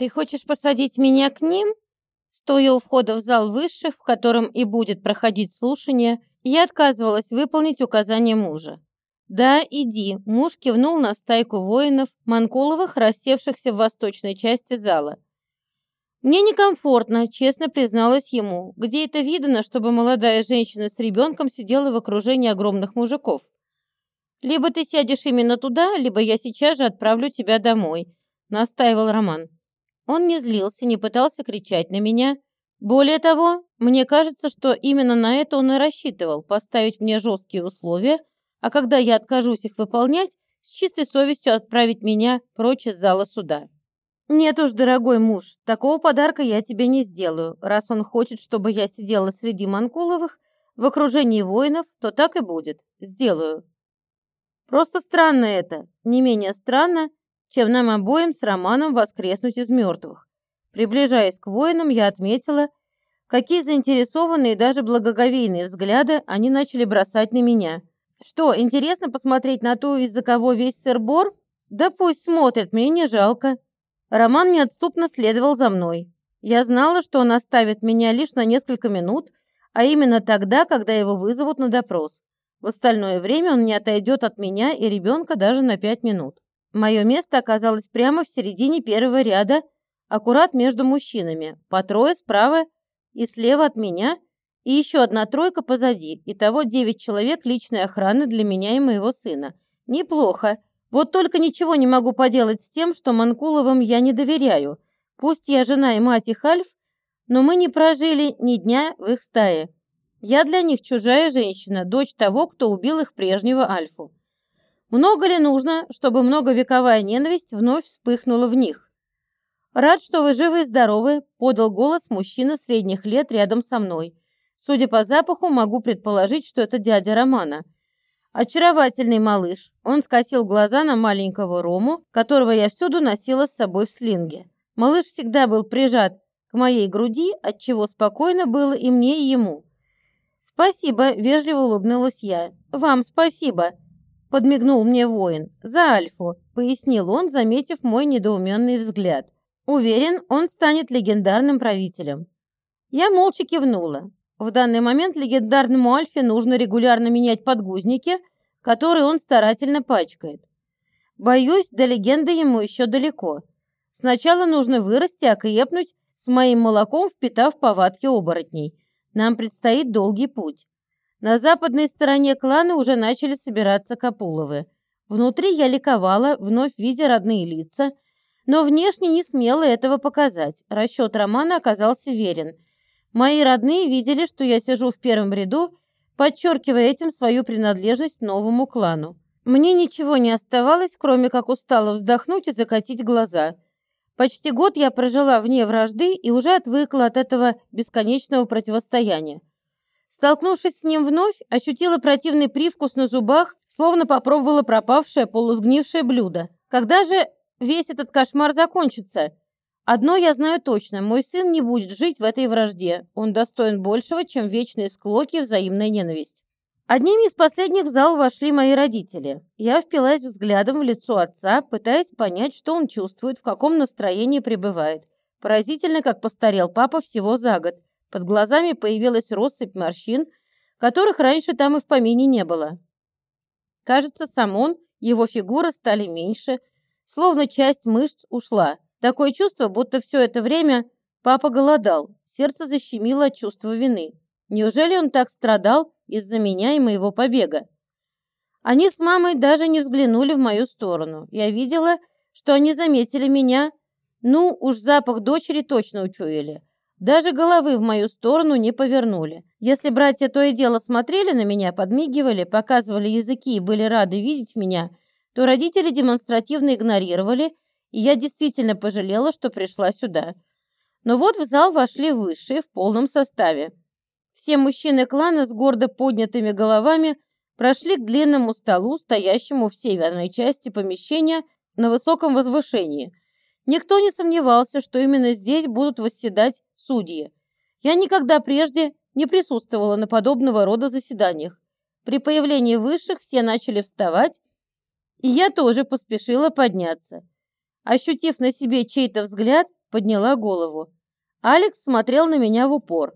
«Ты хочешь посадить меня к ним?» Стоя у входа в зал высших, в котором и будет проходить слушание, я отказывалась выполнить указания мужа. «Да, иди», – муж кивнул на стайку воинов Манкуловых, рассевшихся в восточной части зала. «Мне некомфортно», – честно призналась ему. «Где это видно, чтобы молодая женщина с ребенком сидела в окружении огромных мужиков? Либо ты сядешь именно туда, либо я сейчас же отправлю тебя домой», – настаивал Роман. Он не злился, не пытался кричать на меня. Более того, мне кажется, что именно на это он и рассчитывал, поставить мне жесткие условия, а когда я откажусь их выполнять, с чистой совестью отправить меня прочь из зала суда. «Нет уж, дорогой муж, такого подарка я тебе не сделаю. Раз он хочет, чтобы я сидела среди Манкуловых, в окружении воинов, то так и будет. Сделаю. Просто странно это. Не менее странно, чем нам обоим с Романом воскреснуть из мертвых. Приближаясь к воинам, я отметила, какие заинтересованные и даже благоговейные взгляды они начали бросать на меня. Что, интересно посмотреть на то, из-за кого весь сыр-бор? Да пусть смотрят, мне не жалко. Роман неотступно следовал за мной. Я знала, что он оставит меня лишь на несколько минут, а именно тогда, когда его вызовут на допрос. В остальное время он не отойдет от меня и ребенка даже на пять минут. Мое место оказалось прямо в середине первого ряда, аккурат между мужчинами, по трое справа и слева от меня, и еще одна тройка позади, итого девять человек личной охраны для меня и моего сына. Неплохо. Вот только ничего не могу поделать с тем, что Манкуловым я не доверяю. Пусть я жена и мать их Альф, но мы не прожили ни дня в их стае. Я для них чужая женщина, дочь того, кто убил их прежнего Альфу. Много ли нужно, чтобы многовековая ненависть вновь вспыхнула в них? «Рад, что вы живы и здоровы», – подал голос мужчина средних лет рядом со мной. Судя по запаху, могу предположить, что это дядя Романа. Очаровательный малыш. Он скосил глаза на маленького Рому, которого я всюду носила с собой в слинге. Малыш всегда был прижат к моей груди, отчего спокойно было и мне, и ему. «Спасибо», – вежливо улыбнулась я. «Вам спасибо», подмигнул мне воин. «За Альфу», — пояснил он, заметив мой недоуменный взгляд. «Уверен, он станет легендарным правителем». Я молча кивнула. В данный момент легендарному Альфе нужно регулярно менять подгузники, которые он старательно пачкает. Боюсь, до легенды ему еще далеко. Сначала нужно вырасти, окрепнуть, с моим молоком впитав повадки оборотней. Нам предстоит долгий путь. На западной стороне клана уже начали собираться Капуловы. Внутри я ликовала, вновь видя родные лица, но внешне не смела этого показать. Расчет Романа оказался верен. Мои родные видели, что я сижу в первом ряду, подчеркивая этим свою принадлежность новому клану. Мне ничего не оставалось, кроме как устало вздохнуть и закатить глаза. Почти год я прожила вне вражды и уже отвыкла от этого бесконечного противостояния. Столкнувшись с ним вновь, ощутила противный привкус на зубах, словно попробовала пропавшее полусгнившее блюдо. Когда же весь этот кошмар закончится? Одно я знаю точно, мой сын не будет жить в этой вражде. Он достоин большего, чем вечные склоки и взаимная ненависть. Одними из последних в зал вошли мои родители. Я впилась взглядом в лицо отца, пытаясь понять, что он чувствует, в каком настроении пребывает. Поразительно, как постарел папа всего за год – под глазами появилась россыпь морщин, которых раньше там и в помине не было. Кажется, сам он, его фигура стали меньше, словно часть мышц ушла. Такое чувство, будто все это время папа голодал, сердце защемило от чувства вины. Неужели он так страдал из-за меня и моего побега? Они с мамой даже не взглянули в мою сторону. Я видела, что они заметили меня. Ну, уж запах дочери точно учуяли. Даже головы в мою сторону не повернули. Если братья то и дело смотрели на меня, подмигивали, показывали языки и были рады видеть меня, то родители демонстративно игнорировали, и я действительно пожалела, что пришла сюда. Но вот в зал вошли высшие в полном составе. Все мужчины клана с гордо поднятыми головами прошли к длинному столу, стоящему в северной части помещения на высоком возвышении – Никто не сомневался, что именно здесь будут восседать судьи. Я никогда прежде не присутствовала на подобного рода заседаниях. При появлении высших все начали вставать, и я тоже поспешила подняться. Ощутив на себе чей-то взгляд, подняла голову. Алекс смотрел на меня в упор.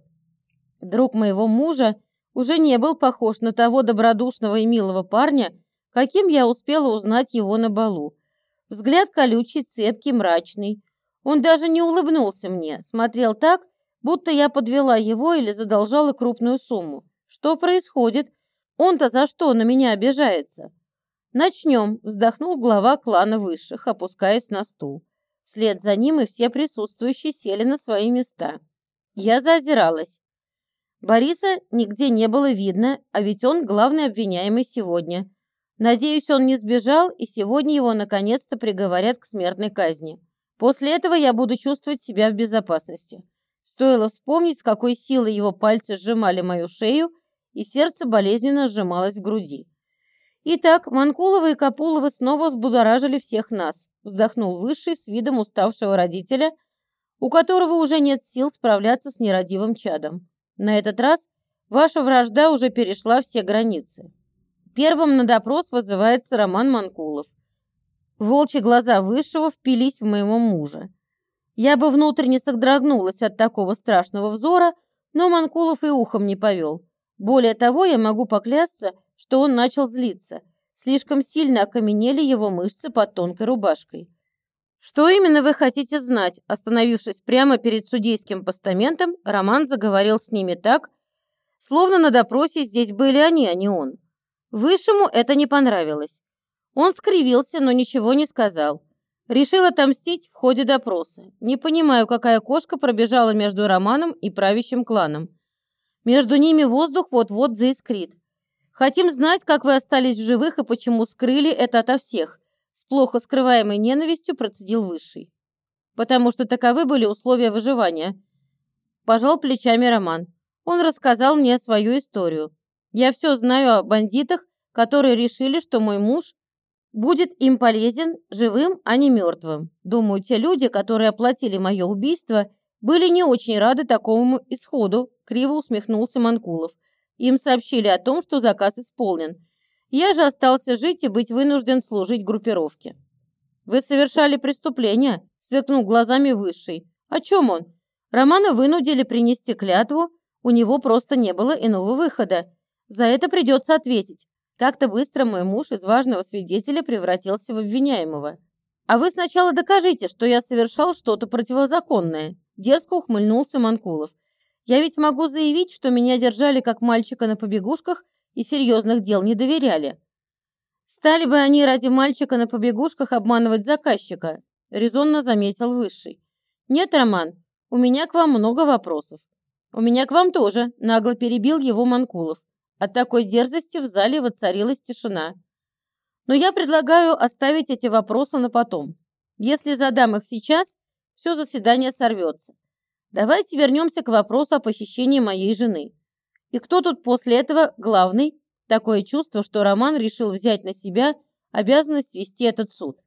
Друг моего мужа уже не был похож на того добродушного и милого парня, каким я успела узнать его на балу. Взгляд колючий, цепкий, мрачный. Он даже не улыбнулся мне, смотрел так, будто я подвела его или задолжала крупную сумму. Что происходит? Он-то за что на меня обижается? Начнем, вздохнул глава клана высших, опускаясь на стул. Вслед за ним и все присутствующие сели на свои места. Я заозиралась. Бориса нигде не было видно, а ведь он главный обвиняемый сегодня. Надеюсь, он не сбежал, и сегодня его наконец-то приговорят к смертной казни. После этого я буду чувствовать себя в безопасности. Стоило вспомнить, с какой силой его пальцы сжимали мою шею, и сердце болезненно сжималось в груди. Итак, Манкулова и Капулова снова взбудоражили всех нас, вздохнул Высший с видом уставшего родителя, у которого уже нет сил справляться с нерадивым чадом. На этот раз ваша вражда уже перешла все границы. Первым на допрос вызывается Роман Манкулов. Волчьи глаза Высшего впились в моего мужа. Я бы внутренне содрогнулась от такого страшного взора, но Манкулов и ухом не повел. Более того, я могу поклясться, что он начал злиться. Слишком сильно окаменели его мышцы под тонкой рубашкой. «Что именно вы хотите знать?» Остановившись прямо перед судейским постаментом, Роман заговорил с ними так, словно на допросе здесь были они, а не он. Высшему это не понравилось. Он скривился, но ничего не сказал. Решил отомстить в ходе допроса. Не понимаю, какая кошка пробежала между Романом и правящим кланом. Между ними воздух вот-вот заискрит. Хотим знать, как вы остались в живых и почему скрыли это ото всех. С плохо скрываемой ненавистью процедил Высший. Потому что таковы были условия выживания. Пожал плечами Роман. Он рассказал мне свою историю. Я все знаю о бандитах, которые решили, что мой муж будет им полезен живым, а не мертвым. Думаю, те люди, которые оплатили мое убийство, были не очень рады такому исходу, криво усмехнулся Манкулов. Им сообщили о том, что заказ исполнен. Я же остался жить и быть вынужден служить группировке. «Вы совершали преступление», – сверкнул глазами Высший. «О чем он? Романа вынудили принести клятву, у него просто не было иного выхода. За это придется ответить. Как-то быстро мой муж из важного свидетеля превратился в обвиняемого. А вы сначала докажите, что я совершал что-то противозаконное», – дерзко ухмыльнулся Манкулов. Я ведь могу заявить, что меня держали как мальчика на побегушках и серьезных дел не доверяли. Стали бы они ради мальчика на побегушках обманывать заказчика, резонно заметил Высший. Нет, Роман, у меня к вам много вопросов. У меня к вам тоже, нагло перебил его Манкулов. От такой дерзости в зале воцарилась тишина. Но я предлагаю оставить эти вопросы на потом. Если задам их сейчас, все заседание сорвется. Давайте вернемся к вопросу о похищении моей жены. И кто тут после этого главный? Такое чувство, что Роман решил взять на себя обязанность вести этот суд.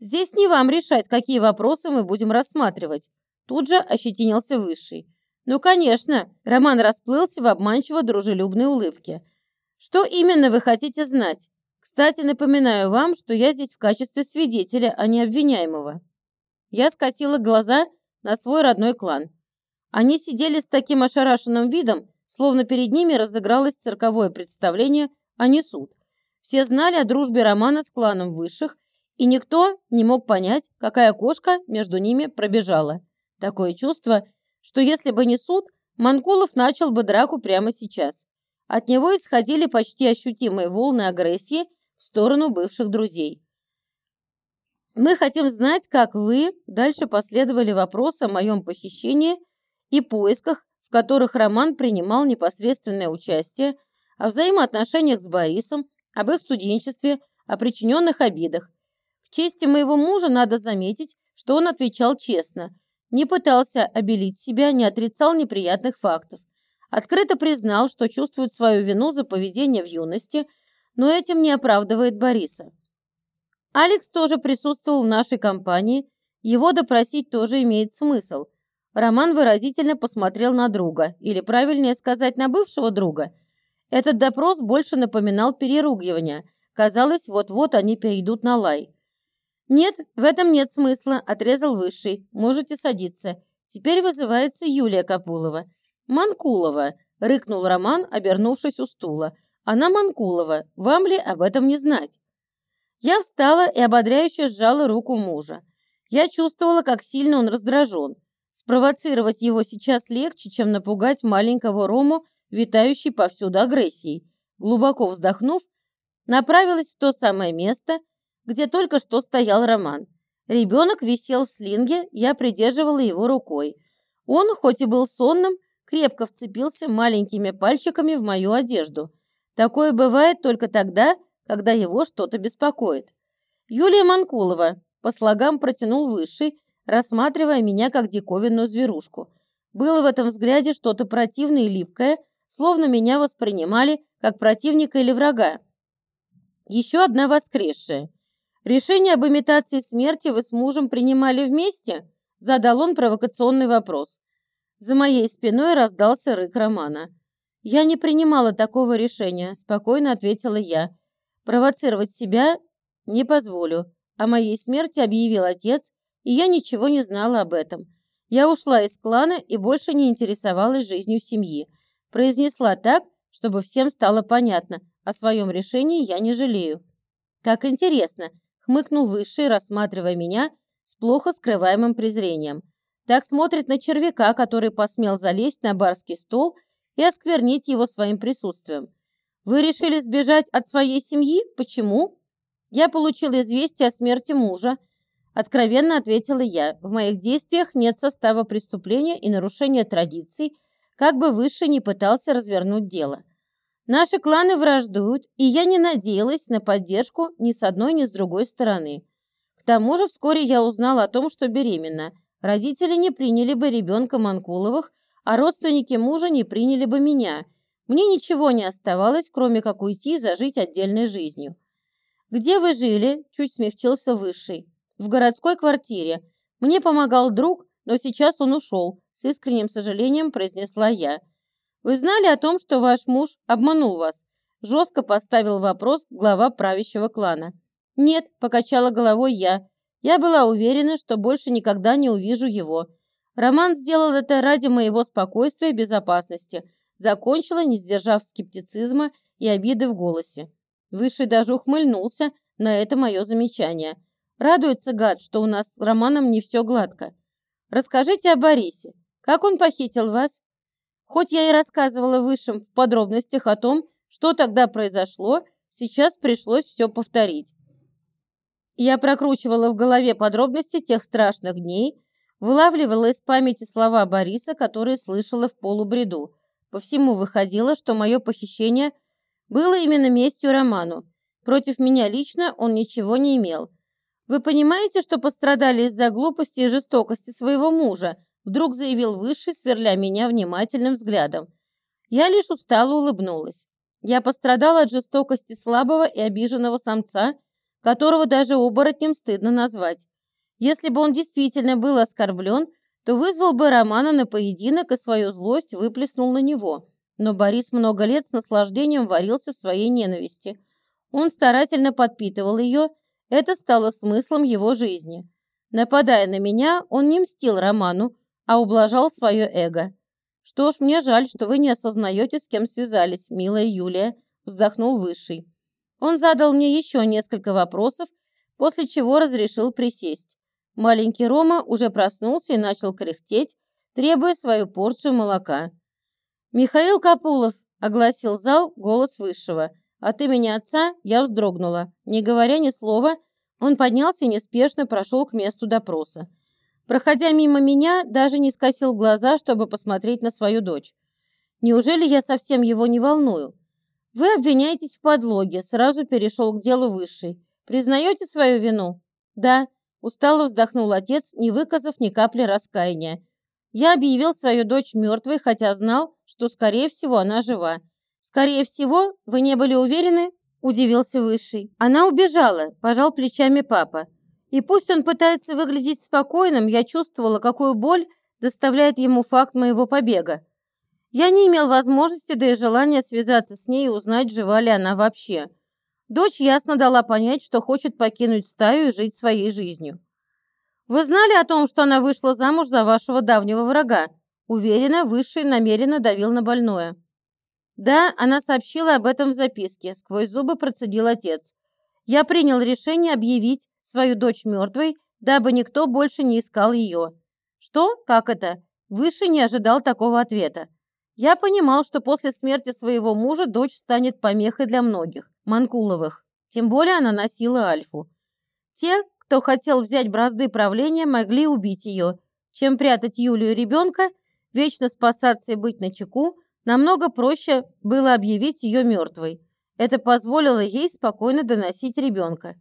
Здесь не вам решать, какие вопросы мы будем рассматривать. Тут же ощетинился Высший. Ну, конечно, Роман расплылся в обманчиво дружелюбной улыбке. Что именно вы хотите знать? Кстати, напоминаю вам, что я здесь в качестве свидетеля, а не обвиняемого. Я скосила глаза на свой родной клан. Они сидели с таким ошарашенным видом, словно перед ними разыгралось цирковое представление, а не суд. Все знали о дружбе Романа с кланом высших, и никто не мог понять, какая кошка между ними пробежала. Такое чувство, что если бы не суд, Манкулов начал бы драку прямо сейчас. От него исходили почти ощутимые волны агрессии в сторону бывших друзей. Мы хотим знать, как вы дальше последовали вопросы о моем похищении и поисках, в которых Роман принимал непосредственное участие, о взаимоотношениях с Борисом, об их студенчестве, о причиненных обидах. К чести моего мужа надо заметить, что он отвечал честно, не пытался обелить себя, не отрицал неприятных фактов. Открыто признал, что чувствует свою вину за поведение в юности, но этим не оправдывает Бориса. Алекс тоже присутствовал в нашей компании, его допросить тоже имеет смысл. Роман выразительно посмотрел на друга, или правильнее сказать, на бывшего друга. Этот допрос больше напоминал переругивание. Казалось, вот-вот они перейдут на лай. «Нет, в этом нет смысла», – отрезал Высший. «Можете садиться. Теперь вызывается Юлия Капулова». «Манкулова», – рыкнул Роман, обернувшись у стула. «Она Манкулова. Вам ли об этом не знать?» Я встала и ободряюще сжала руку мужа. Я чувствовала, как сильно он раздражен. Спровоцировать его сейчас легче, чем напугать маленького Рому, витающий повсюду агрессией. Глубоко вздохнув, направилась в то самое место, где только что стоял Роман. Ребенок висел в слинге, я придерживала его рукой. Он, хоть и был сонным, крепко вцепился маленькими пальчиками в мою одежду. Такое бывает только тогда, когда его что-то беспокоит. Юлия Манкулова по слогам протянул Высший, рассматривая меня как диковинную зверушку. Было в этом взгляде что-то противное и липкое, словно меня воспринимали как противника или врага. Еще одна воскресшая. «Решение об имитации смерти вы с мужем принимали вместе?» Задал он провокационный вопрос. За моей спиной раздался рык Романа. «Я не принимала такого решения», – спокойно ответила я. «Провоцировать себя не позволю. О моей смерти объявил отец, и я ничего не знала об этом. Я ушла из клана и больше не интересовалась жизнью семьи. Произнесла так, чтобы всем стало понятно. О своем решении я не жалею. Как интересно, хмыкнул Высший, рассматривая меня с плохо скрываемым презрением. Так смотрит на червяка, который посмел залезть на барский стол и осквернить его своим присутствием. Вы решили сбежать от своей семьи? Почему? Я получила известие о смерти мужа. Откровенно ответила я. В моих действиях нет состава преступления и нарушения традиций, как бы выше не пытался развернуть дело. Наши кланы враждуют, и я не надеялась на поддержку ни с одной, ни с другой стороны. К тому же вскоре я узнала о том, что беременна. Родители не приняли бы ребенка Манкуловых, а родственники мужа не приняли бы меня. Мне ничего не оставалось, кроме как уйти и зажить отдельной жизнью. «Где вы жили?» – чуть смягчился Высший. «В городской квартире. Мне помогал друг, но сейчас он ушел», – с искренним сожалением произнесла я. Вы знали о том, что ваш муж обманул вас?» Жестко поставил вопрос глава правящего клана. «Нет», – покачала головой я. «Я была уверена, что больше никогда не увижу его. Роман сделал это ради моего спокойствия и безопасности». Закончила, не сдержав скептицизма и обиды в голосе. Высший даже ухмыльнулся на это мое замечание. Радуется гад, что у нас с Романом не все гладко. Расскажите о Борисе. Как он похитил вас? Хоть я и рассказывала высшим в подробностях о том, что тогда произошло, сейчас пришлось все повторить. Я прокручивала в голове подробности тех страшных дней, вылавливала из памяти слова Бориса, которые слышала в полубреду. По всему выходило, что мое похищение было именно местью Роману. Против меня лично он ничего не имел. Вы понимаете, что пострадали из-за глупости и жестокости своего мужа, Вдруг заявил Высший, сверля меня внимательным взглядом. Я лишь устало улыбнулась. Я пострадала от жестокости слабого и обиженного самца, которого даже оборотнем стыдно назвать. Если бы он действительно был оскорблен, то вызвал бы Романа на поединок и свою злость выплеснул на него. Но Борис много лет с наслаждением варился в своей ненависти. Он старательно подпитывал ее, это стало смыслом его жизни. Нападая на меня, он не мстил Роману, а ублажал свое эго. «Что ж, мне жаль, что вы не осознаете, с кем связались, милая Юлия», вздохнул Высший. Он задал мне еще несколько вопросов, после чего разрешил присесть. Маленький Рома уже проснулся и начал кряхтеть, требуя свою порцию молока. «Михаил Капулов», — огласил зал голос Высшего. От имени отца я вздрогнула. Не говоря ни слова, он поднялся и неспешно прошел к месту допроса. Проходя мимо меня, даже не скосил глаза, чтобы посмотреть на свою дочь. Неужели я совсем его не волную? Вы обвиняетесь в подлоге, сразу перешел к делу высший. Признаете свою вину? Да, устало вздохнул отец, не выказав ни капли раскаяния. Я объявил свою дочь мертвой, хотя знал, что, скорее всего, она жива. Скорее всего, вы не были уверены? Удивился Высший. Она убежала, пожал плечами папа. И пусть он пытается выглядеть спокойным, я чувствовала, какую боль доставляет ему факт моего побега. Я не имел возможности, да и желания связаться с ней и узнать, жива ли она вообще. Дочь ясно дала понять, что хочет покинуть стаю и жить своей жизнью. Вы знали о том, что она вышла замуж за вашего давнего врага? Уверенно, Высший намеренно давил на больное. Да, она сообщила об этом в записке, сквозь зубы процедил отец. Я принял решение объявить свою дочь мертвой, дабы никто больше не искал ее. Что? Как это? Выше не ожидал такого ответа. Я понимал, что после смерти своего мужа дочь станет помехой для многих, Манкуловых. Тем более она носила Альфу. Те, кто хотел взять бразды правления, могли убить ее. Чем прятать Юлию ребенка, вечно спасаться и быть начеку, намного проще было объявить ее мертвой. Это позволило ей спокойно доносить ребенка.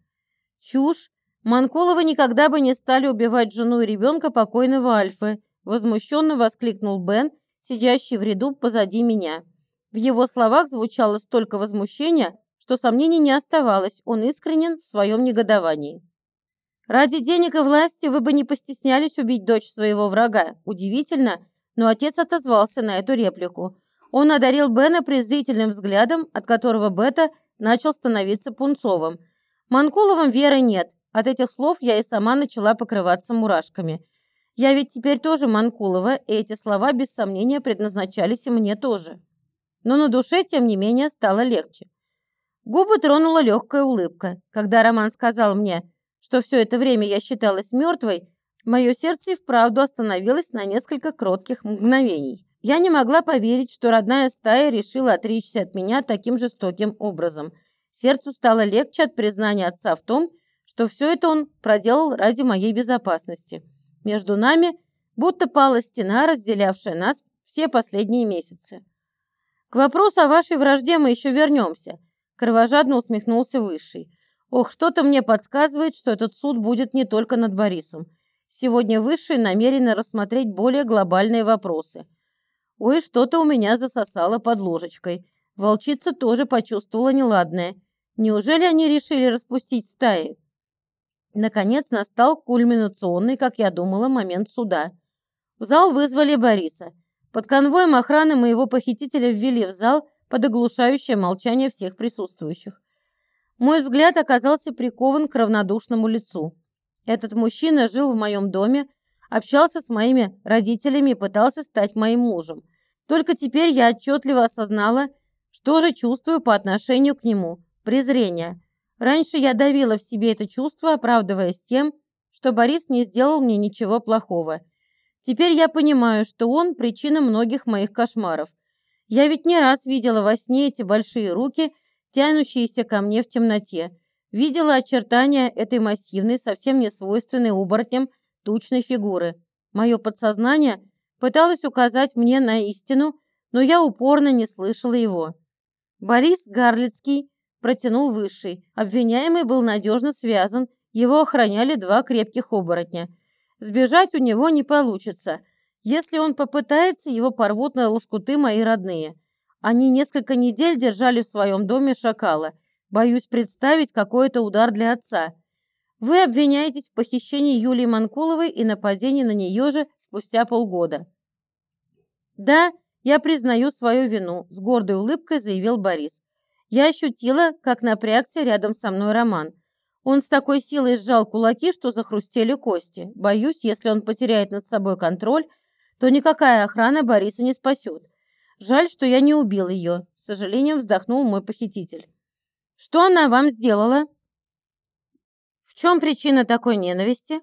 Чушь. Манкуловы никогда бы не стали убивать жену и ребенка покойного Альфы, возмущенно воскликнул Бен, сидящий в ряду позади меня. В его словах звучало столько возмущения, что сомнений не оставалось, он искренен в своем негодовании. Ради денег и власти вы бы не постеснялись убить дочь своего врага. Удивительно, но отец отозвался на эту реплику. Он одарил Бена презрительным взглядом, от которого Бета начал становиться пунцовым. Манкуловым веры нет. От этих слов я и сама начала покрываться мурашками. Я ведь теперь тоже Манкулова, и эти слова без сомнения предназначались и мне тоже. Но на душе, тем не менее, стало легче. Губы тронула легкая улыбка. Когда Роман сказал мне – что все это время я считалась мертвой, мое сердце и вправду остановилось на несколько кротких мгновений. Я не могла поверить, что родная стая решила отречься от меня таким жестоким образом. Сердцу стало легче от признания отца в том, что все это он проделал ради моей безопасности. Между нами будто пала стена, разделявшая нас все последние месяцы. «К вопросу о вашей вражде мы еще вернемся», – кровожадно усмехнулся Высший. Ох, что-то мне подсказывает, что этот суд будет не только над Борисом. Сегодня Высший намерены рассмотреть более глобальные вопросы. Ой, что-то у меня засосало под ложечкой. Волчица тоже почувствовала неладное. Неужели они решили распустить стаи? Наконец настал кульминационный, как я думала, момент суда. В зал вызвали Бориса. Под конвоем охраны моего похитителя ввели в зал под оглушающее молчание всех присутствующих. Мой взгляд оказался прикован к равнодушному лицу. Этот мужчина жил в моем доме, общался с моими родителями и пытался стать моим мужем. Только теперь я отчетливо осознала, что же чувствую по отношению к нему – презрение. Раньше я давила в себе это чувство, оправдываясь тем, что Борис не сделал мне ничего плохого. Теперь я понимаю, что он – причина многих моих кошмаров. Я ведь не раз видела во сне эти большие руки – тянущиеся ко мне в темноте. Видела очертания этой массивной, совсем не свойственной оборотням, тучной фигуры. Мое подсознание пыталось указать мне на истину, но я упорно не слышала его. Борис Гарлицкий протянул высший. Обвиняемый был надежно связан, его охраняли два крепких оборотня. Сбежать у него не получится. Если он попытается, его порвут на лоскуты мои родные. Они несколько недель держали в своем доме шакала. Боюсь представить, какой это удар для отца. Вы обвиняетесь в похищении Юлии Манкуловой и нападении на нее же спустя полгода. Да, я признаю свою вину, с гордой улыбкой заявил Борис. Я ощутила, как напрягся рядом со мной Роман. Он с такой силой сжал кулаки, что захрустели кости. Боюсь, если он потеряет над собой контроль, то никакая охрана Бориса не спасет. Жаль, что я не убил ее, с сожалением вздохнул мой похититель. Что она вам сделала? В чем причина такой ненависти?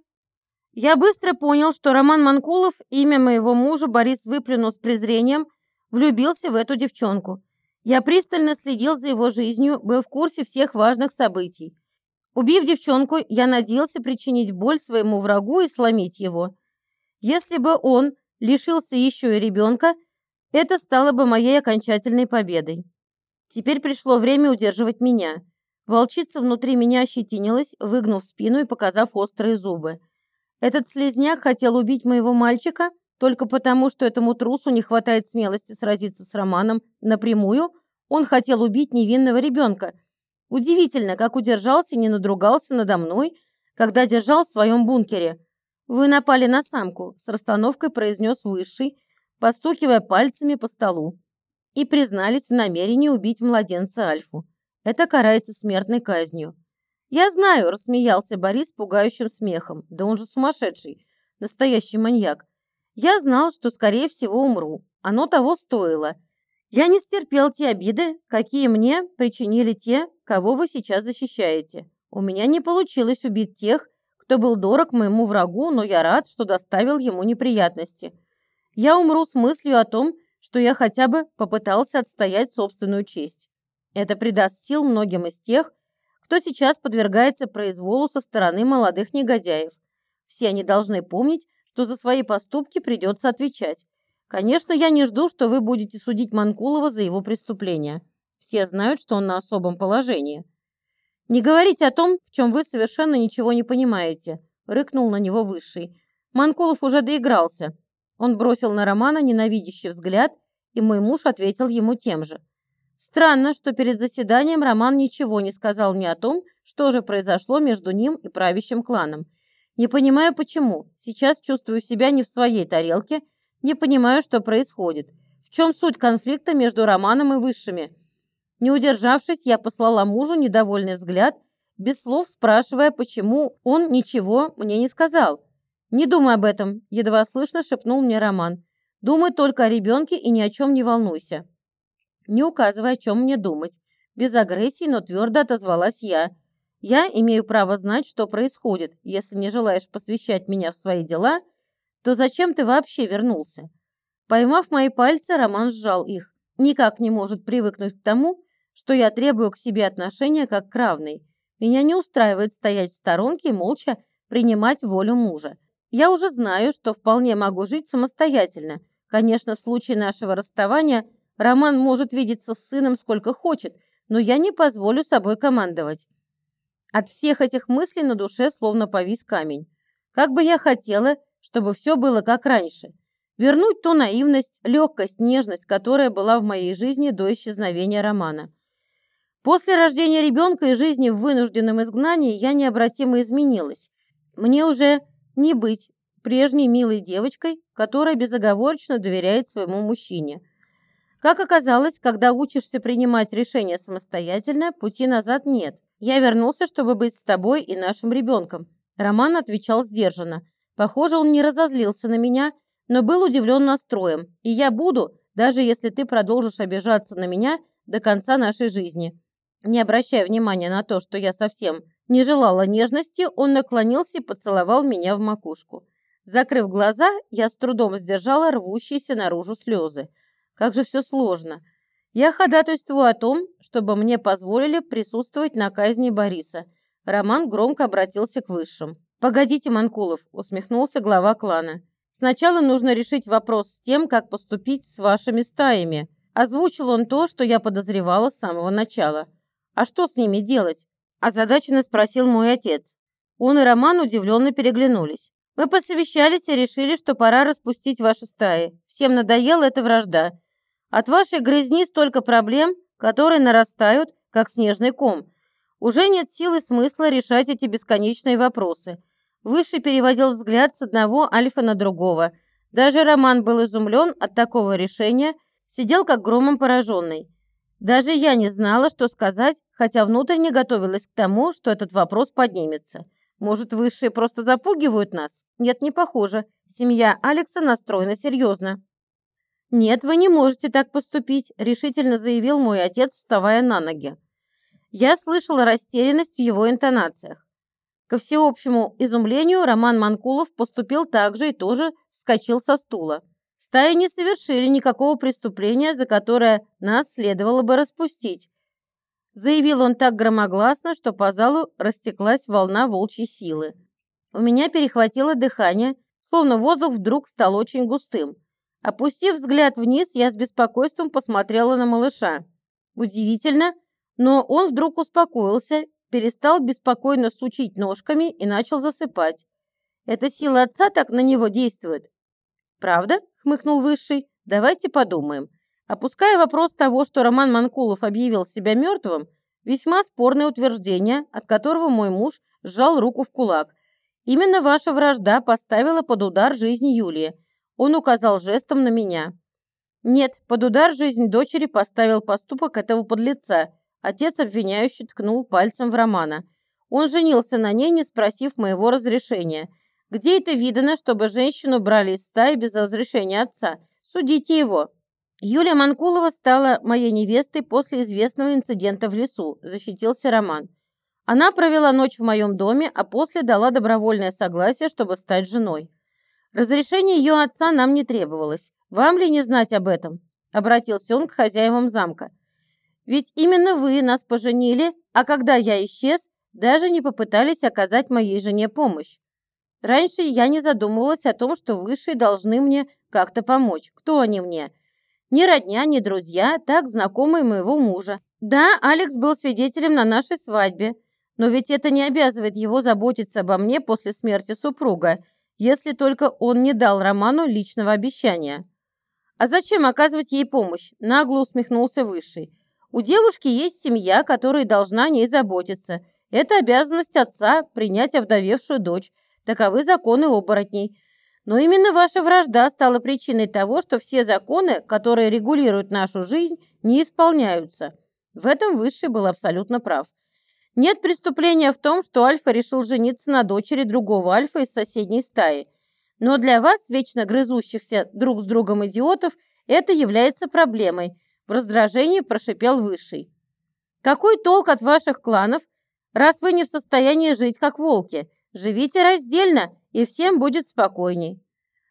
Я быстро понял, что Роман Манкулов, имя моего мужа Борис выплюнул с презрением, влюбился в эту девчонку. Я пристально следил за его жизнью, был в курсе всех важных событий. Убив девчонку, я надеялся причинить боль своему врагу и сломить его. Если бы он лишился еще и ребенка, это стало бы моей окончательной победой. Теперь пришло время удерживать меня. Волчица внутри меня ощетинилась, выгнув спину и показав острые зубы. Этот слезняк хотел убить моего мальчика только потому, что этому трусу не хватает смелости сразиться с Романом напрямую. Он хотел убить невинного ребенка. Удивительно, как удержался и не надругался надо мной, когда держал в своем бункере. «Вы напали на самку», – с расстановкой произнес Высший, постукивая пальцами по столу, и признались в намерении убить младенца Альфу. Это карается смертной казнью. «Я знаю», – рассмеялся Борис пугающим смехом. «Да он же сумасшедший, настоящий маньяк. Я знал, что, скорее всего, умру. Оно того стоило. Я не стерпел те обиды, какие мне причинили те, кого вы сейчас защищаете. У меня не получилось убить тех, кто был дорог моему врагу, но я рад, что доставил ему неприятности. Я умру с мыслью о том, что я хотя бы попытался отстоять собственную честь. Это придаст сил многим из тех, кто сейчас подвергается произволу со стороны молодых негодяев. Все они должны помнить, что за свои поступки придется отвечать. Конечно, я не жду, что вы будете судить Манкулова за его преступления. Все знают, что он на особом положении. Не говорите о том, в чем вы совершенно ничего не понимаете, рыкнул на него Высший. Манкулов уже доигрался. Он бросил на Романа ненавидящий взгляд, и мой муж ответил ему тем же. Странно, что перед заседанием Роман ничего не сказал мне о том, что же произошло между ним и правящим кланом. Не понимаю, почему. Сейчас чувствую себя не в своей тарелке, не понимаю, что происходит. В чем суть конфликта между Романом и Высшими? Не удержавшись, я послала мужу недовольный взгляд, без слов спрашивая, почему он ничего мне не сказал. «Не думай об этом», – едва слышно шепнул мне Роман. «Думай только о ребенке и ни о чем не волнуйся». Не указывая, о чем мне думать. Без агрессии, но твердо отозвалась я. Я имею право знать, что происходит. Если не желаешь посвящать меня в свои дела, то зачем ты вообще вернулся? Поймав мои пальцы, Роман сжал их. Никак не может привыкнуть к тому, что я требую к себе отношения как к равной. Меня не устраивает стоять в сторонке и молча принимать волю мужа. Я уже знаю, что вполне могу жить самостоятельно. Конечно, в случае нашего расставания – Роман может видеться с сыном сколько хочет, но я не позволю собой командовать. От всех этих мыслей на душе словно повис камень. Как бы я хотела, чтобы все было как раньше. Вернуть ту наивность, легкость, нежность, которая была в моей жизни до исчезновения Романа. После рождения ребенка и жизни в вынужденном изгнании я необратимо изменилась. Мне уже не быть прежней милой девочкой, которая безоговорочно доверяет своему мужчине – как оказалось, когда учишься принимать решения самостоятельно, пути назад нет. Я вернулся, чтобы быть с тобой и нашим ребенком. Роман отвечал сдержанно. Похоже, он не разозлился на меня, но был удивлен настроем. И я буду, даже если ты продолжишь обижаться на меня до конца нашей жизни. Не обращая внимания на то, что я совсем не желала нежности, он наклонился и поцеловал меня в макушку. Закрыв глаза, я с трудом сдержала рвущиеся наружу слезы. Как же все сложно. Я ходатайствую о том, чтобы мне позволили присутствовать на казни Бориса. Роман громко обратился к высшим. «Погодите, Манкулов», – усмехнулся глава клана. «Сначала нужно решить вопрос с тем, как поступить с вашими стаями». Озвучил он то, что я подозревала с самого начала. «А что с ними делать?» – озадаченно спросил мой отец. Он и Роман удивленно переглянулись. «Мы посовещались и решили, что пора распустить ваши стаи. Всем надоела эта вражда. От вашей грызни столько проблем, которые нарастают, как снежный ком. Уже нет силы смысла решать эти бесконечные вопросы. Выше переводил взгляд с одного альфа на другого. Даже Роман был изумлен от такого решения, сидел как громом пораженный. Даже я не знала, что сказать, хотя внутренне готовилась к тому, что этот вопрос поднимется. Может, высшие просто запугивают нас? Нет, не похоже. Семья Алекса настроена серьезно. «Нет, вы не можете так поступить», – решительно заявил мой отец, вставая на ноги. Я слышала растерянность в его интонациях. Ко всеобщему изумлению Роман Манкулов поступил так же и тоже вскочил со стула. Стаи не совершили никакого преступления, за которое нас следовало бы распустить. Заявил он так громогласно, что по залу растеклась волна волчьей силы. У меня перехватило дыхание, словно воздух вдруг стал очень густым. Опустив взгляд вниз, я с беспокойством посмотрела на малыша. Удивительно, но он вдруг успокоился, перестал беспокойно сучить ножками и начал засыпать. Эта сила отца так на него действует. «Правда?» – хмыкнул Высший. «Давайте подумаем. Опуская вопрос того, что Роман Манкулов объявил себя мертвым, весьма спорное утверждение, от которого мой муж сжал руку в кулак. Именно ваша вражда поставила под удар жизнь Юлии, он указал жестом на меня. Нет, под удар жизнь дочери поставил поступок этого подлеца, Отец обвиняющий ткнул пальцем в Романа. Он женился на ней, не спросив моего разрешения. Где это видано, чтобы женщину брали из стаи без разрешения отца? Судите его. Юлия Манкулова стала моей невестой после известного инцидента в лесу, защитился Роман. Она провела ночь в моем доме, а после дала добровольное согласие, чтобы стать женой. Разрешение ее отца нам не требовалось. Вам ли не знать об этом? Обратился он к хозяевам замка. Ведь именно вы нас поженили, а когда я исчез, даже не попытались оказать моей жене помощь. Раньше я не задумывалась о том, что высшие должны мне как-то помочь. Кто они мне? Ни родня, ни друзья, так знакомые моего мужа. Да, Алекс был свидетелем на нашей свадьбе, но ведь это не обязывает его заботиться обо мне после смерти супруга, если только он не дал Роману личного обещания. А зачем оказывать ей помощь? Нагло усмехнулся Высший. У девушки есть семья, которая должна о ней заботиться. Это обязанность отца принять овдовевшую дочь. Таковы законы оборотней. Но именно ваша вражда стала причиной того, что все законы, которые регулируют нашу жизнь, не исполняются. В этом Высший был абсолютно прав. Нет преступления в том, что Альфа решил жениться на дочери другого Альфа из соседней стаи. Но для вас, вечно грызущихся друг с другом идиотов, это является проблемой. В раздражении прошипел Высший. Какой толк от ваших кланов, раз вы не в состоянии жить как волки? Живите раздельно, и всем будет спокойней.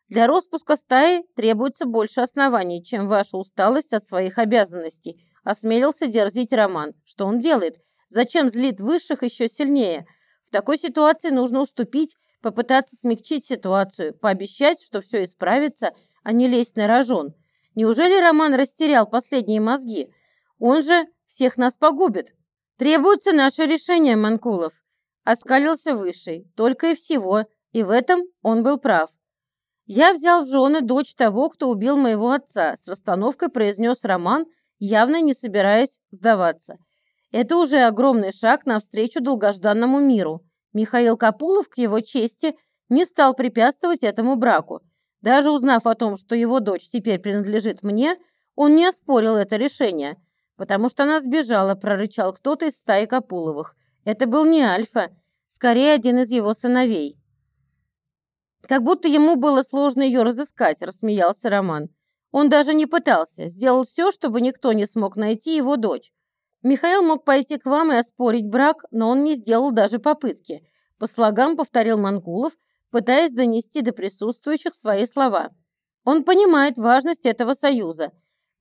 Для распуска стаи требуется больше оснований, чем ваша усталость от своих обязанностей. Осмелился дерзить Роман. Что он делает? Зачем злит высших еще сильнее? В такой ситуации нужно уступить, попытаться смягчить ситуацию, пообещать, что все исправится, а не лезть на рожон. Неужели Роман растерял последние мозги? Он же всех нас погубит. Требуется наше решение, Манкулов. Оскалился Высший. Только и всего. И в этом он был прав. «Я взял в жены дочь того, кто убил моего отца», с расстановкой произнес Роман, явно не собираясь сдаваться. Это уже огромный шаг навстречу долгожданному миру. Михаил Капулов, к его чести, не стал препятствовать этому браку. Даже узнав о том, что его дочь теперь принадлежит мне, он не оспорил это решение. «Потому что она сбежала», – прорычал кто-то из стаи Капуловых. Это был не Альфа, скорее один из его сыновей. «Как будто ему было сложно ее разыскать», – рассмеялся Роман. Он даже не пытался, сделал все, чтобы никто не смог найти его дочь. Михаил мог пойти к вам и оспорить брак, но он не сделал даже попытки. По слогам повторил Манкулов, пытаясь донести до присутствующих свои слова. Он понимает важность этого союза.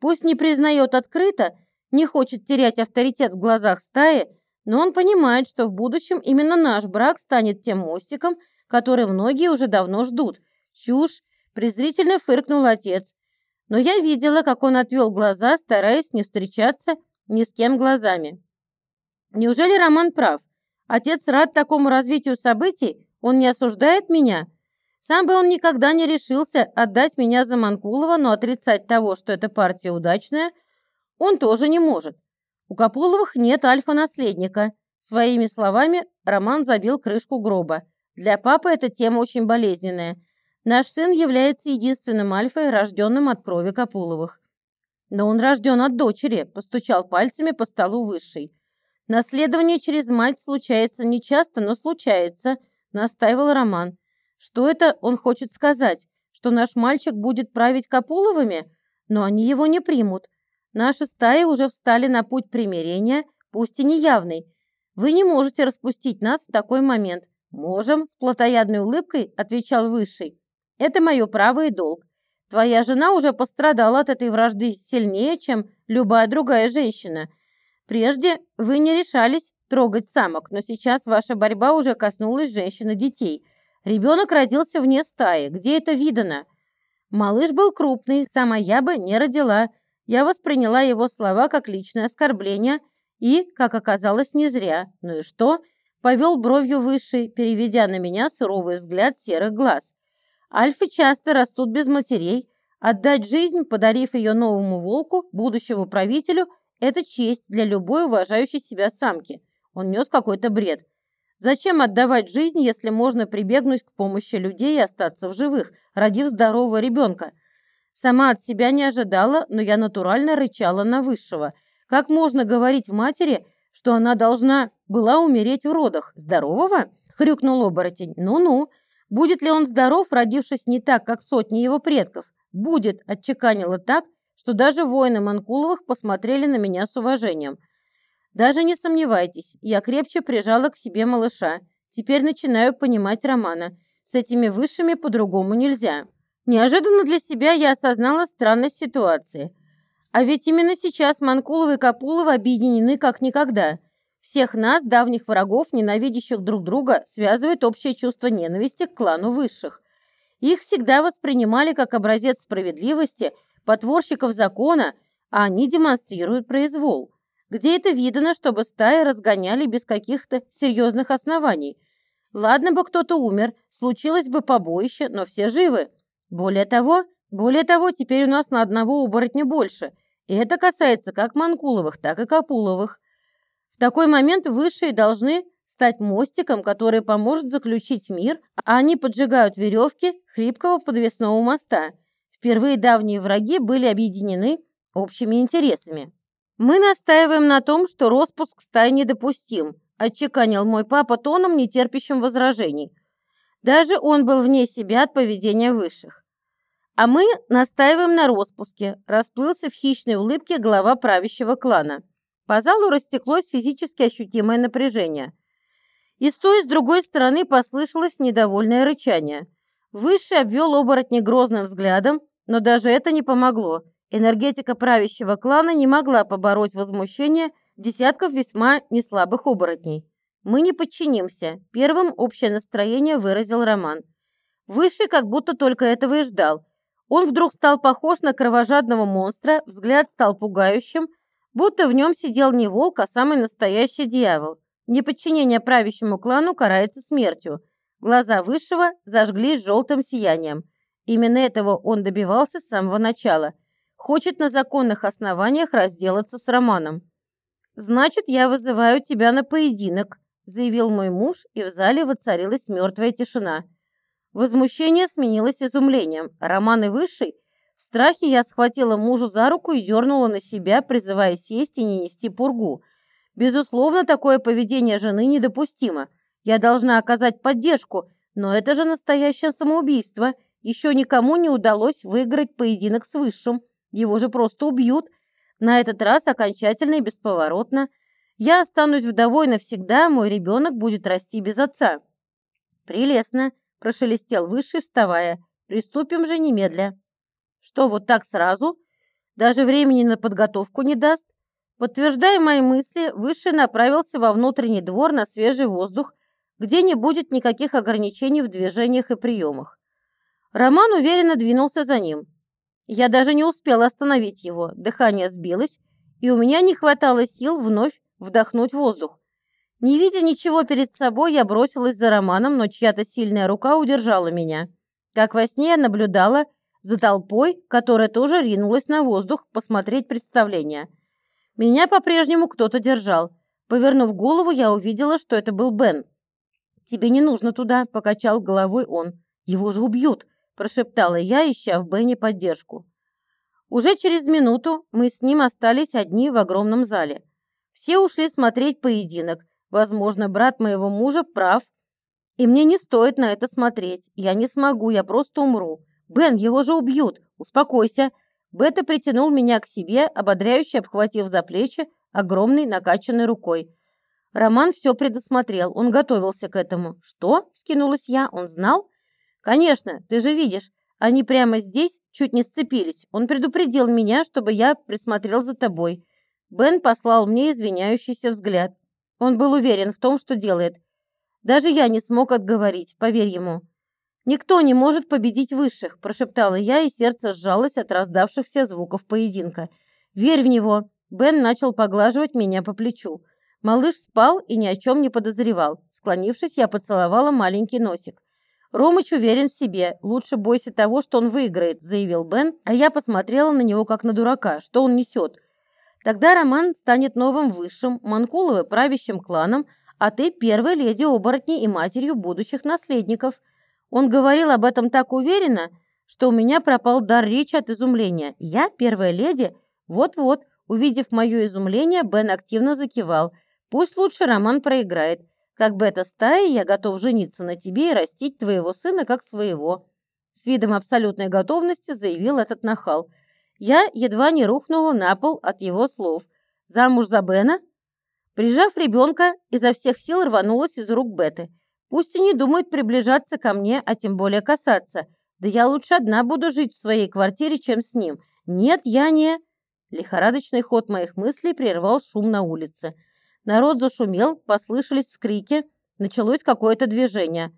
Пусть не признает открыто, не хочет терять авторитет в глазах стаи, но он понимает, что в будущем именно наш брак станет тем мостиком, который многие уже давно ждут. Чушь, презрительно фыркнул отец. Но я видела, как он отвел глаза, стараясь не встречаться ни с кем глазами. Неужели Роман прав? Отец рад такому развитию событий? Он не осуждает меня? Сам бы он никогда не решился отдать меня за Манкулова, но отрицать того, что эта партия удачная, он тоже не может. У Капуловых нет альфа-наследника. Своими словами Роман забил крышку гроба. Для папы эта тема очень болезненная. Наш сын является единственным альфой, рожденным от крови Капуловых. «Но он рожден от дочери», – постучал пальцами по столу высший. «Наследование через мать случается нечасто, но случается», – настаивал Роман. «Что это он хочет сказать? Что наш мальчик будет править Капуловыми? Но они его не примут. Наши стаи уже встали на путь примирения, пусть и неявный. Вы не можете распустить нас в такой момент». «Можем», – с плотоядной улыбкой отвечал Высший. «Это мое право и долг. Твоя жена уже пострадала от этой вражды сильнее, чем любая другая женщина. Прежде вы не решались трогать самок, но сейчас ваша борьба уже коснулась женщин и детей. Ребенок родился вне стаи. Где это видано? Малыш был крупный, сама я бы не родила. Я восприняла его слова как личное оскорбление и, как оказалось, не зря. Ну и что? Повел бровью выше, переведя на меня суровый взгляд серых глаз. Альфы часто растут без матерей. Отдать жизнь, подарив ее новому волку, будущему правителю, это честь для любой уважающей себя самки. Он нес какой-то бред. Зачем отдавать жизнь, если можно прибегнуть к помощи людей и остаться в живых, родив здорового ребенка? Сама от себя не ожидала, но я натурально рычала на высшего. Как можно говорить матери, что она должна была умереть в родах? Здорового? Хрюкнул оборотень. Ну-ну. Будет ли он здоров, родившись не так, как сотни его предков? Будет, отчеканила так, что даже воины Манкуловых посмотрели на меня с уважением. Даже не сомневайтесь, я крепче прижала к себе малыша. Теперь начинаю понимать Романа. С этими высшими по-другому нельзя. Неожиданно для себя я осознала странность ситуации. А ведь именно сейчас Манкуловы и Капуловы объединены как никогда. Всех нас, давних врагов, ненавидящих друг друга, связывает общее чувство ненависти к клану высших. Их всегда воспринимали как образец справедливости, потворщиков закона, а они демонстрируют произвол. Где это видано, чтобы стаи разгоняли без каких-то серьезных оснований? Ладно бы кто-то умер, случилось бы побоище, но все живы. Более того, более того, теперь у нас на одного оборотня больше. И это касается как Манкуловых, так и Капуловых. Такой момент высшие должны стать мостиком, который поможет заключить мир, а они поджигают веревки хлипкого подвесного моста. Впервые давние враги были объединены общими интересами. «Мы настаиваем на том, что распуск стаи недопустим», отчеканил мой папа тоном, нетерпящим возражений. Даже он был вне себя от поведения высших. «А мы настаиваем на распуске», расплылся в хищной улыбке глава правящего клана. По залу растеклось физически ощутимое напряжение. И с той, и с другой стороны послышалось недовольное рычание. Высший обвел оборотня грозным взглядом, но даже это не помогло. Энергетика правящего клана не могла побороть возмущение десятков весьма неслабых оборотней. «Мы не подчинимся», – первым общее настроение выразил Роман. Высший как будто только этого и ждал. Он вдруг стал похож на кровожадного монстра, взгляд стал пугающим, будто в нем сидел не волк, а самый настоящий дьявол. Неподчинение правящему клану карается смертью. Глаза Высшего зажглись желтым сиянием. Именно этого он добивался с самого начала – хочет на законных основаниях разделаться с Романом. «Значит, я вызываю тебя на поединок», заявил мой муж, и в зале воцарилась мертвая тишина. Возмущение сменилось изумлением. Роман и Высший? В страхе я схватила мужу за руку и дернула на себя, призывая сесть и не нести пургу. Безусловно, такое поведение жены недопустимо. Я должна оказать поддержку, но это же настоящее самоубийство. Еще никому не удалось выиграть поединок с Высшим. Его же просто убьют. На этот раз окончательно и бесповоротно. Я останусь вдовой навсегда, мой ребенок будет расти без отца». «Прелестно», – прошелестел Высший, вставая. «Приступим же немедля». «Что, вот так сразу? Даже времени на подготовку не даст?» Подтверждая мои мысли, Высший направился во внутренний двор на свежий воздух, где не будет никаких ограничений в движениях и приемах. Роман уверенно двинулся за ним. Я даже не успела остановить его, дыхание сбилось, и у меня не хватало сил вновь вдохнуть воздух. Не видя ничего перед собой, я бросилась за Романом, но чья-то сильная рука удержала меня. Как во сне я наблюдала за толпой, которая тоже ринулась на воздух посмотреть представление. Меня по-прежнему кто-то держал. Повернув голову, я увидела, что это был Бен. «Тебе не нужно туда», – покачал головой он. «Его же убьют прошептала я, ища в Бенни поддержку. Уже через минуту мы с ним остались одни в огромном зале. Все ушли смотреть поединок. Возможно, брат моего мужа прав, и мне не стоит на это смотреть. Я не смогу, я просто умру. Бен, его же убьют. Успокойся. Бета притянул меня к себе, ободряюще обхватив за плечи огромной накачанной рукой. Роман все предусмотрел, он готовился к этому. «Что?» – вскинулась я. «Он знал?» «Конечно, ты же видишь, они прямо здесь чуть не сцепились. Он предупредил меня, чтобы я присмотрел за тобой». Бен послал мне извиняющийся взгляд. Он был уверен в том, что делает. Даже я не смог отговорить, поверь ему. «Никто не может победить высших», – прошептала я, и сердце сжалось от раздавшихся звуков поединка. «Верь в него!» Бен начал поглаживать меня по плечу. Малыш спал и ни о чем не подозревал. Склонившись, я поцеловала маленький носик. «Ромыч уверен в себе. Лучше бойся того, что он выиграет», – заявил Бен, а я посмотрела на него как на дурака. Что он несет? «Тогда Роман станет новым высшим, Манкуловы – правящим кланом, а ты – первой леди оборотней и матерью будущих наследников». Он говорил об этом так уверенно, что у меня пропал дар речи от изумления. «Я первая леди?» «Вот-вот, Увидев мое изумление, Бен активно закивал. «Пусть лучше Роман проиграет. Как бета-стая я готов жениться на тебе и растить твоего сына как своего». С видом абсолютной готовности заявил этот нахал. Я едва не рухнула на пол от его слов. «Замуж за Бена?» Прижав ребенка, изо всех сил рванулась из рук Беты. Пусть и не думает приближаться ко мне, а тем более касаться. Да я лучше одна буду жить в своей квартире, чем с ним. Нет, я не... Лихорадочный ход моих мыслей прервал шум на улице. Народ зашумел, послышались вскрики, началось какое-то движение.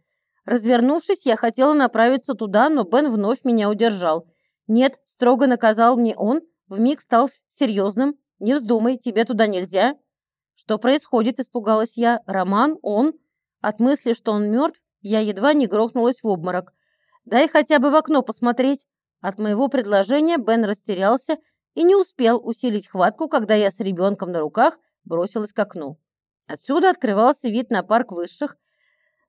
Развернувшись, я хотела направиться туда, но Бен вновь меня удержал. «Нет», — строго наказал мне он, вмиг стал серьезным. «Не вздумай, тебе туда нельзя». «Что происходит?» – испугалась я. «Роман? Он?» От мысли, что он мертв, я едва не грохнулась в обморок. «Дай хотя бы в окно посмотреть». От моего предложения Бен растерялся и не успел усилить хватку, когда я с ребенком на руках бросилась к окну. Отсюда открывался вид на парк высших,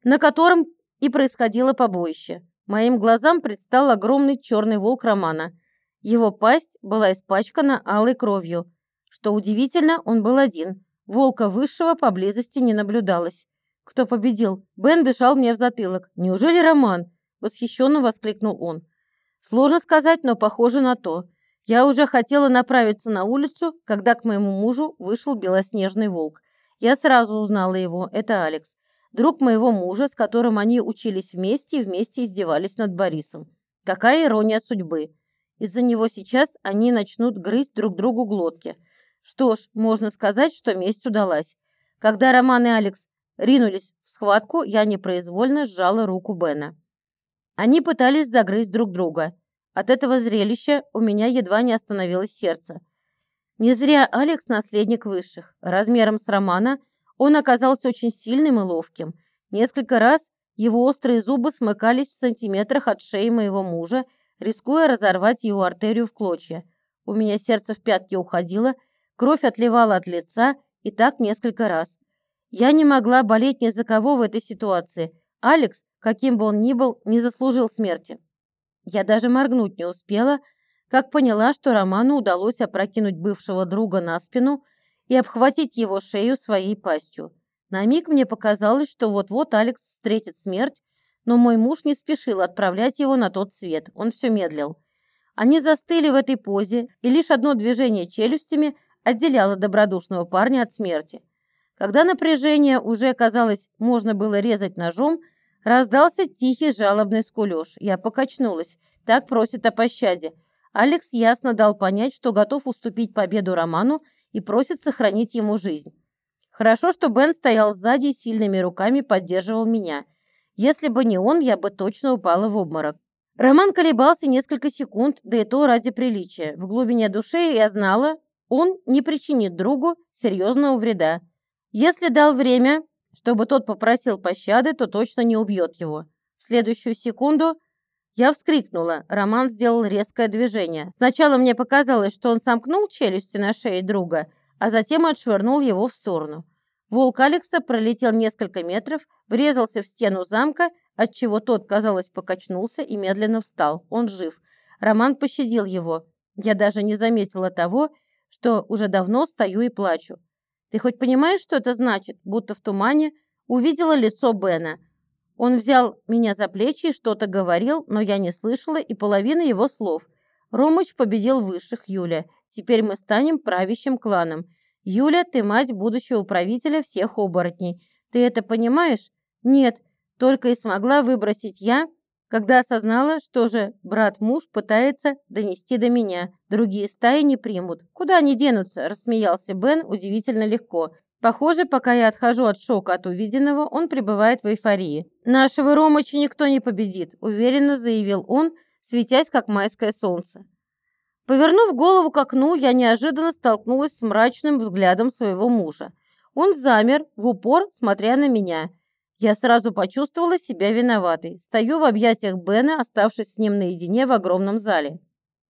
на котором и происходило побоище. Моим глазам предстал огромный черный волк Романа. Его пасть была испачкана алой кровью. Что удивительно, он был один. Волка высшего поблизости не наблюдалось. Кто победил? Бен дышал мне в затылок. Неужели Роман? Восхищенно воскликнул он. Сложно сказать, но похоже на то. Я уже хотела направиться на улицу, когда к моему мужу вышел белоснежный волк. Я сразу узнала его. Это Алекс. Друг моего мужа, с которым они учились вместе и вместе издевались над Борисом. Какая ирония судьбы. Из-за него сейчас они начнут грызть друг другу глотки. Что ж, можно сказать, что месть удалась. Когда Роман и Алекс ринулись в схватку, я непроизвольно сжала руку Бена. Они пытались загрызть друг друга. От этого зрелища у меня едва не остановилось сердце. Не зря Алекс наследник высших. Размером с Романа он оказался очень сильным и ловким. Несколько раз его острые зубы смыкались в сантиметрах от шеи моего мужа, рискуя разорвать его артерию в клочья. У меня сердце в пятки уходило, Кровь отливала от лица и так несколько раз. Я не могла болеть ни за кого в этой ситуации. Алекс, каким бы он ни был, не заслужил смерти. Я даже моргнуть не успела, как поняла, что Роману удалось опрокинуть бывшего друга на спину и обхватить его шею своей пастью. На миг мне показалось, что вот-вот Алекс встретит смерть, но мой муж не спешил отправлять его на тот свет, он все медлил. Они застыли в этой позе, и лишь одно движение челюстями отделяла добродушного парня от смерти. Когда напряжение уже, казалось, можно было резать ножом, раздался тихий жалобный скулёж. Я покачнулась. Так просит о пощаде. Алекс ясно дал понять, что готов уступить победу Роману и просит сохранить ему жизнь. Хорошо, что Бен стоял сзади и сильными руками поддерживал меня. Если бы не он, я бы точно упала в обморок. Роман колебался несколько секунд, да и то ради приличия. В глубине души я знала, он не причинит другу серьезного вреда. Если дал время, чтобы тот попросил пощады, то точно не убьет его. В следующую секунду я вскрикнула. Роман сделал резкое движение. Сначала мне показалось, что он сомкнул челюсти на шее друга, а затем отшвырнул его в сторону. Волк Алекса пролетел несколько метров, врезался в стену замка, отчего тот, казалось, покачнулся и медленно встал. Он жив. Роман пощадил его. Я даже не заметила того, что уже давно стою и плачу. Ты хоть понимаешь, что это значит? Будто в тумане увидела лицо Бена. Он взял меня за плечи и что-то говорил, но я не слышала и половины его слов. Ромыч победил высших, Юля. Теперь мы станем правящим кланом. Юля, ты мать будущего правителя всех оборотней. Ты это понимаешь? Нет, только и смогла выбросить я, когда осознала, что же брат-муж пытается донести до меня. Другие стаи не примут. Куда они денутся? Рассмеялся Бен удивительно легко. Похоже, пока я отхожу от шока от увиденного, он пребывает в эйфории. «Нашего Ромыча никто не победит», – уверенно заявил он, светясь, как майское солнце. Повернув голову к окну, я неожиданно столкнулась с мрачным взглядом своего мужа. Он замер, в упор, смотря на меня – я сразу почувствовала себя виноватой. Стою в объятиях Бена, оставшись с ним наедине в огромном зале.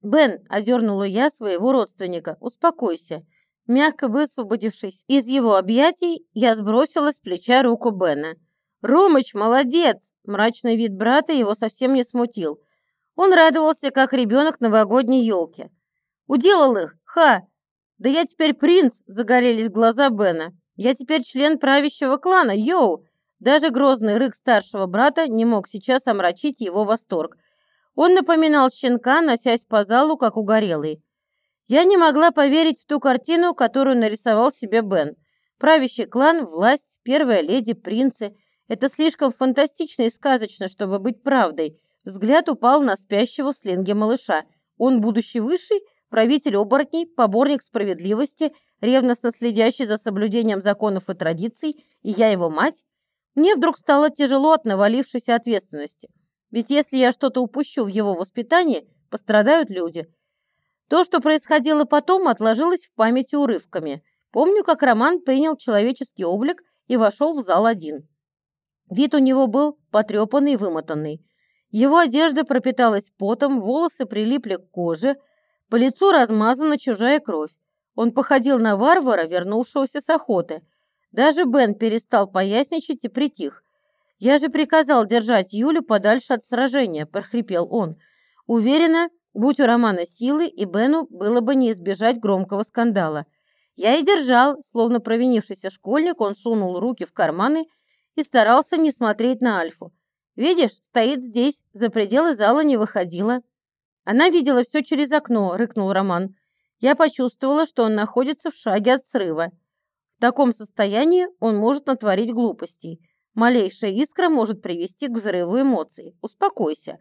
«Бен», – одернула я своего родственника, – «успокойся». Мягко высвободившись из его объятий, я сбросила с плеча руку Бена. «Ромыч, молодец!» Мрачный вид брата его совсем не смутил. Он радовался, как ребенок новогодней елки. «Уделал их! Ха! «Да я теперь принц!» – загорелись глаза Бена. «Я теперь член правящего клана, йоу!» Даже грозный рык старшего брата не мог сейчас омрачить его восторг. Он напоминал щенка, носясь по залу, как угорелый. Я не могла поверить в ту картину, которую нарисовал себе Бен. Правящий клан, власть, первая леди, принцы – это слишком фантастично и сказочно, чтобы быть правдой. Взгляд упал на спящего в сленге малыша. Он будущий высший, правитель оборотней, поборник справедливости, ревностно следящий за соблюдением законов и традиций, и я его мать. Мне вдруг стало тяжело от навалившейся ответственности. Ведь если я что-то упущу в его воспитании, пострадают люди. То, что происходило потом, отложилось в памяти урывками – Помню, как Роман принял человеческий облик и вошел в зал один. Вид у него был потрепанный и вымотанный. Его одежда пропиталась потом, волосы прилипли к коже, по лицу размазана чужая кровь. Он походил на варвара, вернувшегося с охоты. Даже Бен перестал поясничать и притих. «Я же приказал держать Юлю подальше от сражения», – прохрипел он. Уверена, будь у Романа силы, и Бену было бы не избежать громкого скандала. Я и держал, словно провинившийся школьник, он сунул руки в карманы и старался не смотреть на Альфу. «Видишь, стоит здесь, за пределы зала не выходила». «Она видела все через окно», — рыкнул Роман. Я почувствовала, что он находится в шаге от срыва. В таком состоянии он может натворить глупостей. Малейшая искра может привести к взрыву эмоций. Успокойся.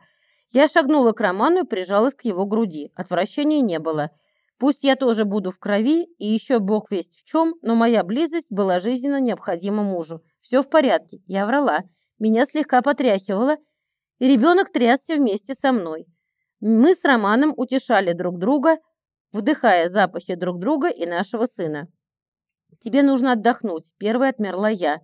Я шагнула к Роману и прижалась к его груди. Отвращения не было. Пусть я тоже буду в крови, и еще бог весть в чем, но моя близость была жизненно необходима мужу. Все в порядке, я врала. Меня слегка потряхивало, и ребенок трясся вместе со мной. Мы с Романом утешали друг друга, вдыхая запахи друг друга и нашего сына. «Тебе нужно отдохнуть», – первой отмерла я.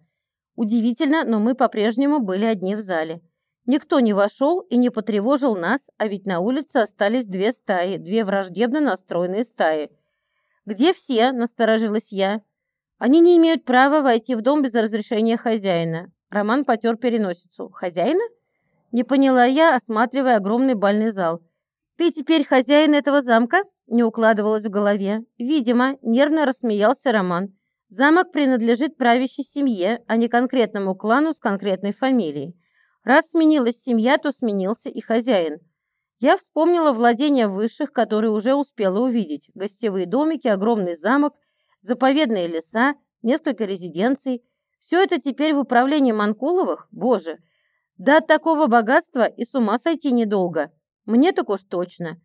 Удивительно, но мы по-прежнему были одни в зале. Никто не вошел и не потревожил нас, а ведь на улице остались две стаи, две враждебно настроенные стаи. «Где все?» – насторожилась я. «Они не имеют права войти в дом без разрешения хозяина». Роман потер переносицу. «Хозяина?» Не поняла я, осматривая огромный бальный зал. «Ты теперь хозяин этого замка?» Не укладывалось в голове. Видимо, нервно рассмеялся Роман. Замок принадлежит правящей семье, а не конкретному клану с конкретной фамилией. Раз сменилась семья, то сменился и хозяин. Я вспомнила владения высших, которые уже успела увидеть. Гостевые домики, огромный замок, заповедные леса, несколько резиденций. Все это теперь в управлении Манкуловых? Боже! Да от такого богатства и с ума сойти недолго. Мне так уж точно.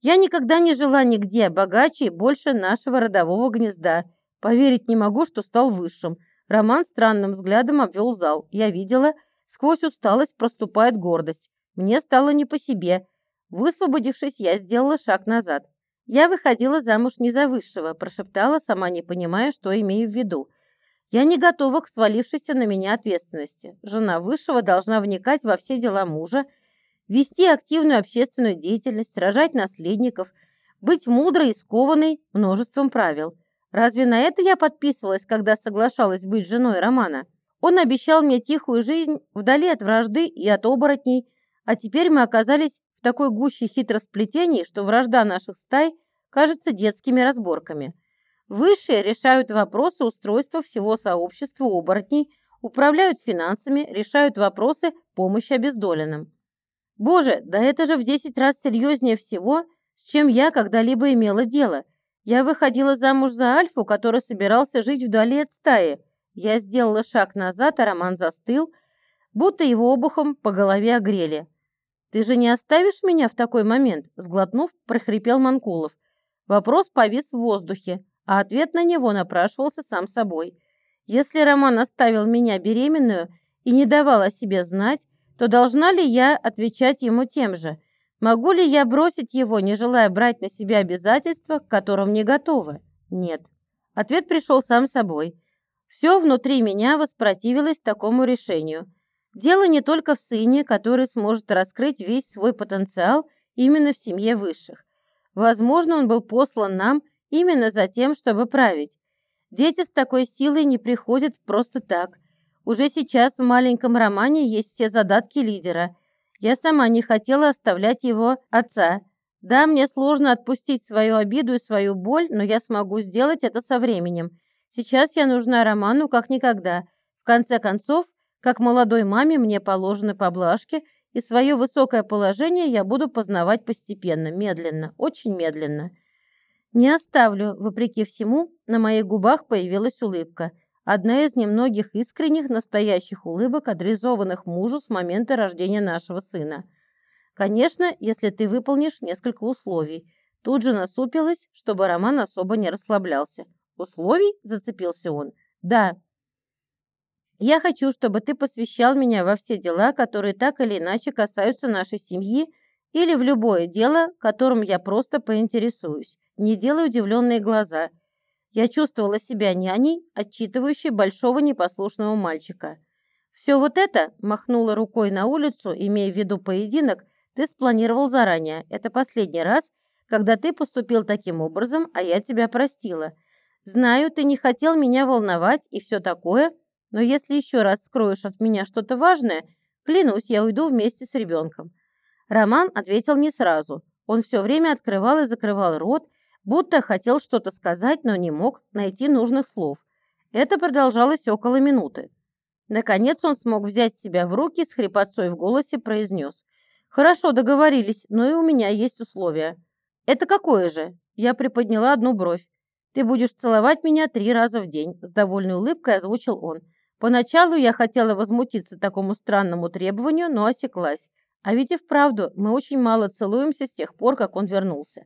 Я никогда не жила нигде богаче и больше нашего родового гнезда. Поверить не могу, что стал высшим. Роман странным взглядом обвел зал. Я видела, Сквозь усталость проступает гордость. Мне стало не по себе. Высвободившись, я сделала шаг назад. Я выходила замуж не за высшего, прошептала, сама не понимая, что имею в виду. Я не готова к свалившейся на меня ответственности. Жена высшего должна вникать во все дела мужа, вести активную общественную деятельность, рожать наследников, быть мудрой и скованной множеством правил. Разве на это я подписывалась, когда соглашалась быть женой Романа? Он обещал мне тихую жизнь вдали от вражды и от оборотней, а теперь мы оказались в такой гуще хитросплетений, что вражда наших стай кажется детскими разборками. Высшие решают вопросы устройства всего сообщества оборотней, управляют финансами, решают вопросы помощи обездоленным. Боже, да это же в 10 раз серьезнее всего, с чем я когда-либо имела дело. Я выходила замуж за Альфу, который собирался жить вдали от стаи – я сделала шаг назад, а Роман застыл, будто его обухом по голове огрели. «Ты же не оставишь меня в такой момент?» Сглотнув, прохрипел Манкулов. Вопрос повис в воздухе, а ответ на него напрашивался сам собой. Если Роман оставил меня беременную и не давал о себе знать, то должна ли я отвечать ему тем же? Могу ли я бросить его, не желая брать на себя обязательства, к которым не готова? Нет. Ответ пришел сам собой. Все внутри меня воспротивилось такому решению. Дело не только в сыне, который сможет раскрыть весь свой потенциал именно в семье высших. Возможно, он был послан нам именно за тем, чтобы править. Дети с такой силой не приходят просто так. Уже сейчас в маленьком романе есть все задатки лидера. Я сама не хотела оставлять его отца. Да, мне сложно отпустить свою обиду и свою боль, но я смогу сделать это со временем. Сейчас я нужна Роману как никогда. В конце концов, как молодой маме мне положены поблажки, и свое высокое положение я буду познавать постепенно, медленно, очень медленно. Не оставлю, вопреки всему, на моих губах появилась улыбка. Одна из немногих искренних, настоящих улыбок, адресованных мужу с момента рождения нашего сына. Конечно, если ты выполнишь несколько условий. Тут же насупилась, чтобы Роман особо не расслаблялся. «Условий?» – зацепился он. «Да. Я хочу, чтобы ты посвящал меня во все дела, которые так или иначе касаются нашей семьи, или в любое дело, которым я просто поинтересуюсь. Не делай удивленные глаза. Я чувствовала себя няней, отчитывающей большого непослушного мальчика. Все вот это, махнула рукой на улицу, имея в виду поединок, ты спланировал заранее. Это последний раз, когда ты поступил таким образом, а я тебя простила. Знаю, ты не хотел меня волновать и все такое, но если еще раз скроешь от меня что-то важное, клянусь, я уйду вместе с ребенком». Роман ответил не сразу. Он все время открывал и закрывал рот, будто хотел что-то сказать, но не мог найти нужных слов. Это продолжалось около минуты. Наконец он смог взять себя в руки, с хрипотцой в голосе произнес. «Хорошо, договорились, но и у меня есть условия». «Это какое же?» Я приподняла одну бровь. «Ты будешь целовать меня три раза в день», – с довольной улыбкой озвучил он. Поначалу я хотела возмутиться такому странному требованию, но осеклась. А ведь и вправду мы очень мало целуемся с тех пор, как он вернулся.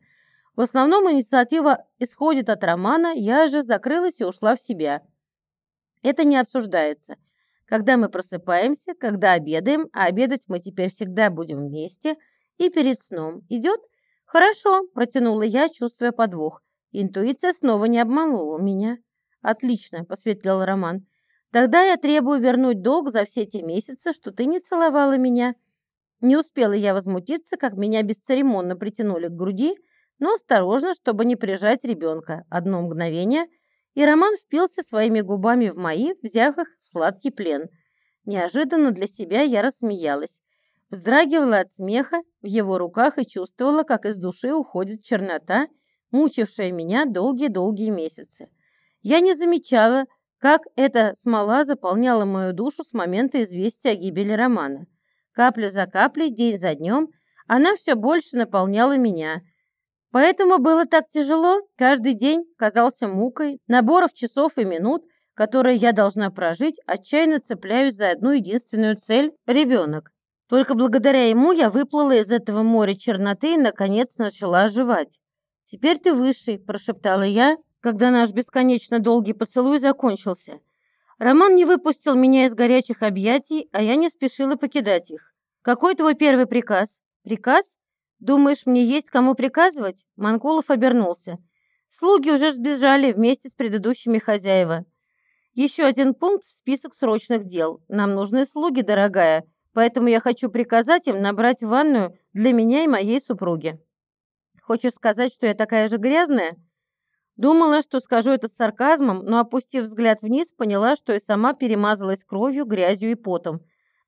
В основном инициатива исходит от Романа, я же закрылась и ушла в себя. Это не обсуждается. Когда мы просыпаемся, когда обедаем, а обедать мы теперь всегда будем вместе, и перед сном. Идет? Хорошо, протянула я, чувствуя подвох. Интуиция снова не обманула меня. Отлично, посветлел Роман. Тогда я требую вернуть долг за все те месяцы, что ты не целовала меня. Не успела я возмутиться, как меня бесцеремонно притянули к груди, но осторожно, чтобы не прижать ребенка. Одно мгновение, и Роман впился своими губами в мои, взяв их в сладкий плен. Неожиданно для себя я рассмеялась. Вздрагивала от смеха в его руках и чувствовала, как из души уходит чернота, мучившая меня долгие-долгие месяцы. Я не замечала, как эта смола заполняла мою душу с момента известия о гибели Романа. Капля за каплей, день за днем, она все больше наполняла меня. Поэтому было так тяжело, каждый день казался мукой, наборов часов и минут, которые я должна прожить, отчаянно цепляюсь за одну единственную цель – ребенок. Только благодаря ему я выплыла из этого моря черноты и, наконец, начала оживать. «Теперь ты высший», – прошептала я, когда наш бесконечно долгий поцелуй закончился. Роман не выпустил меня из горячих объятий, а я не спешила покидать их. «Какой твой первый приказ?» «Приказ? Думаешь, мне есть кому приказывать?» Манкулов обернулся. «Слуги уже сбежали вместе с предыдущими хозяева. Еще один пункт в список срочных дел. Нам нужны слуги, дорогая, поэтому я хочу приказать им набрать ванную для меня и моей супруги». «Хочешь сказать, что я такая же грязная?» Думала, что скажу это с сарказмом, но, опустив взгляд вниз, поняла, что и сама перемазалась кровью, грязью и потом.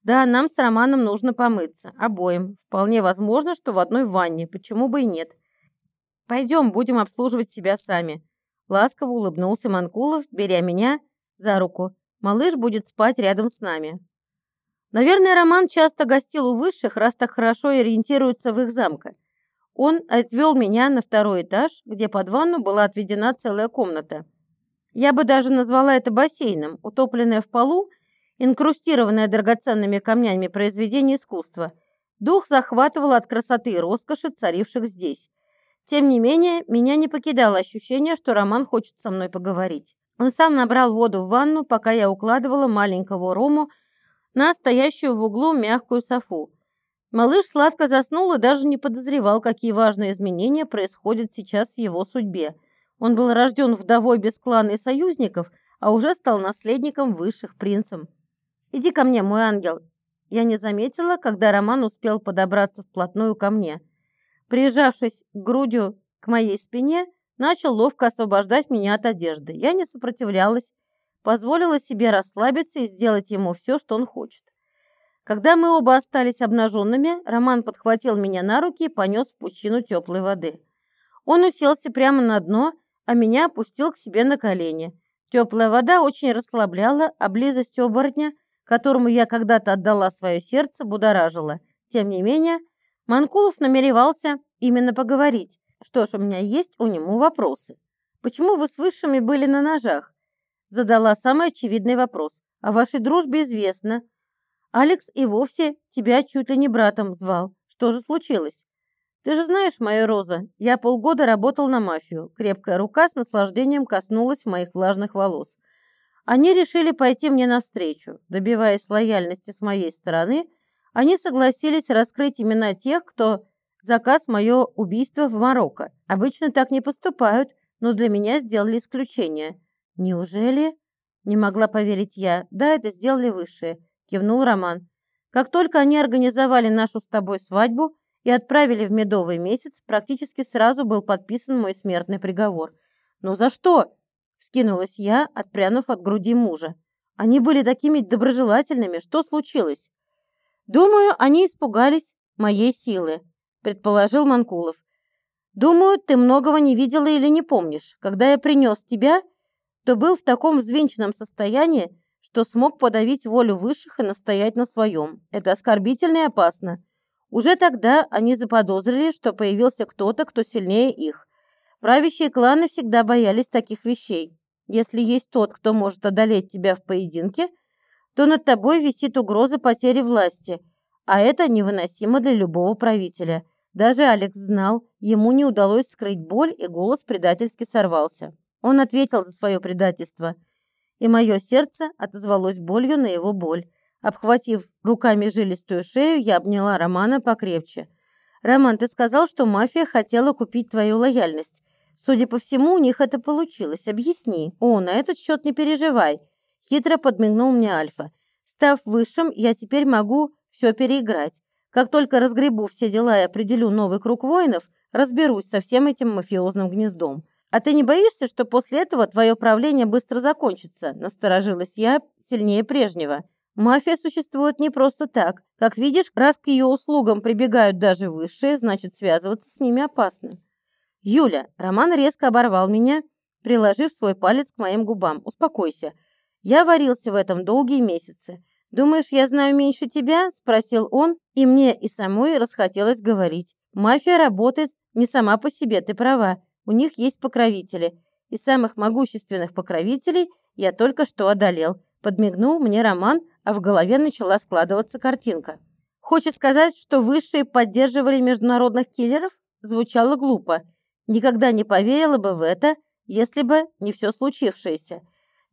Да, нам с Романом нужно помыться. Обоим. Вполне возможно, что в одной ванне. Почему бы и нет? Пойдем, будем обслуживать себя сами. Ласково улыбнулся Манкулов, беря меня за руку. Малыш будет спать рядом с нами. Наверное, Роман часто гостил у высших, раз так хорошо ориентируется в их замке. Он отвел меня на второй этаж, где под ванну была отведена целая комната. Я бы даже назвала это бассейном, утопленное в полу, инкрустированное драгоценными камнями произведение искусства. Дух захватывал от красоты и роскоши, царивших здесь. Тем не менее, меня не покидало ощущение, что Роман хочет со мной поговорить. Он сам набрал воду в ванну, пока я укладывала маленького Рому на стоящую в углу мягкую софу. Малыш сладко заснул и даже не подозревал, какие важные изменения происходят сейчас в его судьбе. Он был рожден вдовой без клана и союзников, а уже стал наследником высших принцем. «Иди ко мне, мой ангел!» Я не заметила, когда Роман успел подобраться вплотную ко мне. Прижавшись грудью к моей спине, начал ловко освобождать меня от одежды. Я не сопротивлялась, позволила себе расслабиться и сделать ему все, что он хочет. Когда мы оба остались обнаженными, Роман подхватил меня на руки и понес в пучину теплой воды. Он уселся прямо на дно, а меня опустил к себе на колени. Теплая вода очень расслабляла, а близость оборотня, которому я когда-то отдала свое сердце, будоражила. Тем не менее, Манкулов намеревался именно поговорить. Что ж, у меня есть у него вопросы. Почему вы с высшими были на ножах? Задала самый очевидный вопрос. О вашей дружбе известно. Алекс и вовсе тебя чуть ли не братом звал. Что же случилось? Ты же знаешь, моя Роза, я полгода работал на мафию. Крепкая рука с наслаждением коснулась моих влажных волос. Они решили пойти мне навстречу. Добиваясь лояльности с моей стороны, они согласились раскрыть имена тех, кто заказ мое убийство в Марокко. Обычно так не поступают, но для меня сделали исключение. Неужели? Не могла поверить я. Да, это сделали высшие, кивнул Роман. Как только они организовали нашу с тобой свадьбу и отправили в медовый месяц, практически сразу был подписан мой смертный приговор. Но за что? Вскинулась я, отпрянув от груди мужа. Они были такими доброжелательными. Что случилось? Думаю, они испугались моей силы, предположил Манкулов. Думаю, ты многого не видела или не помнишь. Когда я принес тебя, то был в таком взвинченном состоянии, что смог подавить волю высших и настоять на своем. Это оскорбительно и опасно. Уже тогда они заподозрили, что появился кто-то, кто сильнее их. Правящие кланы всегда боялись таких вещей. Если есть тот, кто может одолеть тебя в поединке, то над тобой висит угроза потери власти, а это невыносимо для любого правителя – даже Алекс знал, ему не удалось скрыть боль, и голос предательски сорвался. Он ответил за свое предательство, и мое сердце отозвалось болью на его боль. Обхватив руками жилистую шею, я обняла Романа покрепче. «Роман, ты сказал, что мафия хотела купить твою лояльность. Судя по всему, у них это получилось. Объясни. О, на этот счет не переживай». Хитро подмигнул мне Альфа. «Став высшим, я теперь могу все переиграть. Как только разгребу все дела и определю новый круг воинов, разберусь со всем этим мафиозным гнездом. А ты не боишься, что после этого твое правление быстро закончится?» Насторожилась я сильнее прежнего. Мафия существует не просто так. Как видишь, раз к ее услугам прибегают даже высшие, значит, связываться с ними опасно. «Юля!» Роман резко оборвал меня, приложив свой палец к моим губам. «Успокойся. Я варился в этом долгие месяцы. «Думаешь, я знаю меньше тебя?» – спросил он, и мне и самой расхотелось говорить. «Мафия работает не сама по себе, ты права. У них есть покровители. И самых могущественных покровителей я только что одолел». Подмигнул мне Роман, а в голове начала складываться картинка. «Хочешь сказать, что высшие поддерживали международных киллеров?» Звучало глупо. Никогда не поверила бы в это, если бы не все случившееся.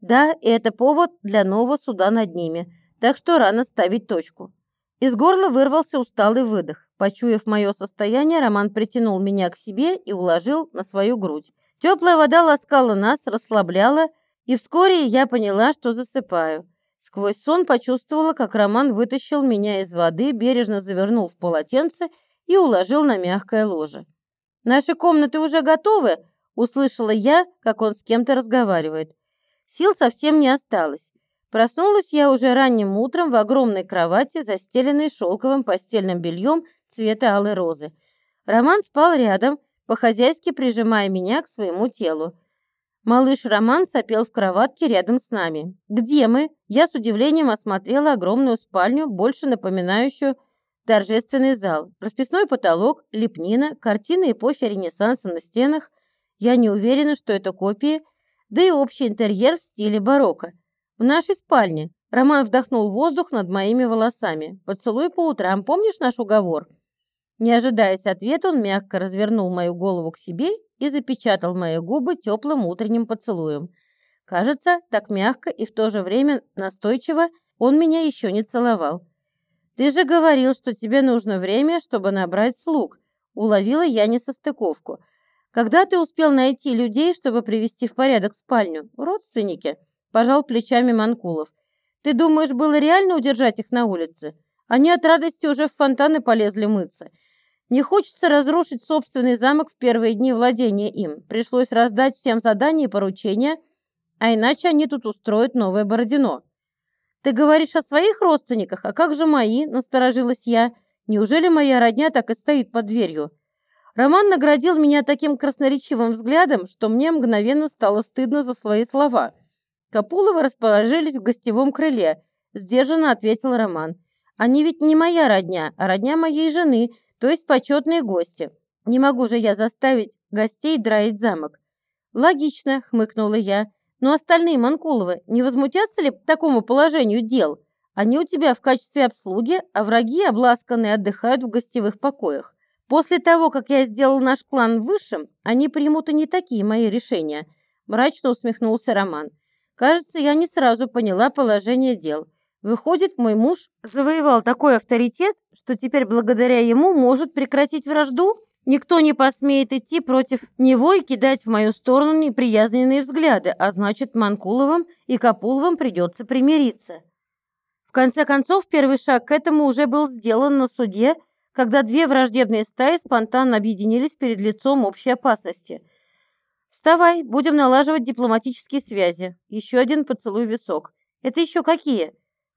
Да, и это повод для нового суда над ними – так что рано ставить точку. Из горла вырвался усталый выдох. Почуяв мое состояние, Роман притянул меня к себе и уложил на свою грудь. Теплая вода ласкала нас, расслабляла, и вскоре я поняла, что засыпаю. Сквозь сон почувствовала, как Роман вытащил меня из воды, бережно завернул в полотенце и уложил на мягкое ложе. «Наши комнаты уже готовы?» – услышала я, как он с кем-то разговаривает. Сил совсем не осталось. Проснулась я уже ранним утром в огромной кровати, застеленной шелковым постельным бельем цвета алой розы. Роман спал рядом, по-хозяйски прижимая меня к своему телу. Малыш Роман сопел в кроватке рядом с нами. «Где мы?» Я с удивлением осмотрела огромную спальню, больше напоминающую торжественный зал. Расписной потолок, лепнина, картины эпохи Ренессанса на стенах. Я не уверена, что это копии, да и общий интерьер в стиле барокко. В нашей спальне. Роман вдохнул воздух над моими волосами. Поцелуй по утрам. Помнишь наш уговор? Не ожидаясь ответа, он мягко развернул мою голову к себе и запечатал мои губы теплым утренним поцелуем. Кажется, так мягко и в то же время настойчиво он меня еще не целовал. «Ты же говорил, что тебе нужно время, чтобы набрать слуг», уловила я несостыковку. «Когда ты успел найти людей, чтобы привести в порядок спальню? Родственники?» Пожал плечами Манкулов. Ты думаешь, было реально удержать их на улице? Они от радости уже в фонтаны полезли мыться. Не хочется разрушить собственный замок в первые дни владения им. Пришлось раздать всем задания и поручения, а иначе они тут устроят новое Бородино. «Ты говоришь о своих родственниках? А как же мои?» – насторожилась я. «Неужели моя родня так и стоит под дверью?» Роман наградил меня таким красноречивым взглядом, что мне мгновенно стало стыдно за свои слова. Капуловы расположились в гостевом крыле. Сдержанно ответил Роман. «Они ведь не моя родня, а родня моей жены, то есть почетные гости. Не могу же я заставить гостей драить замок». «Логично», — хмыкнула я. Но остальные Манкуловы не возмутятся ли такому положению дел? Они у тебя в качестве обслуги, а враги, обласканные, отдыхают в гостевых покоях. После того, как я сделал наш клан высшим, они примут и не такие мои решения», – мрачно усмехнулся Роман. «Кажется, я не сразу поняла положение дел. Выходит, мой муж завоевал такой авторитет, что теперь благодаря ему может прекратить вражду?» Никто не посмеет идти против него и кидать в мою сторону неприязненные взгляды, а значит, Манкуловым и Капуловым придется примириться. В конце концов, первый шаг к этому уже был сделан на суде, когда две враждебные стаи спонтанно объединились перед лицом общей опасности. «Вставай, будем налаживать дипломатические связи. Еще один поцелуй висок. Это еще какие?»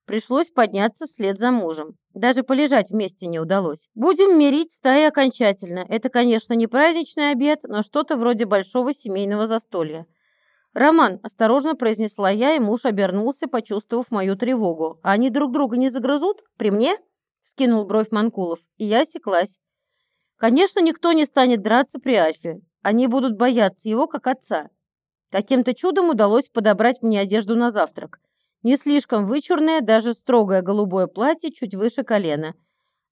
Пришлось подняться вслед за мужем. Даже полежать вместе не удалось. Будем мирить стаи окончательно. Это, конечно, не праздничный обед, но что-то вроде большого семейного застолья. «Роман», – осторожно произнесла я, и муж обернулся, почувствовав мою тревогу. «А они друг друга не загрызут? При мне?» – вскинул бровь Манкулов. И я осеклась. «Конечно, никто не станет драться при Альфе. Они будут бояться его, как отца. Каким-то чудом удалось подобрать мне одежду на завтрак. Не слишком вычурное, даже строгое голубое платье чуть выше колена.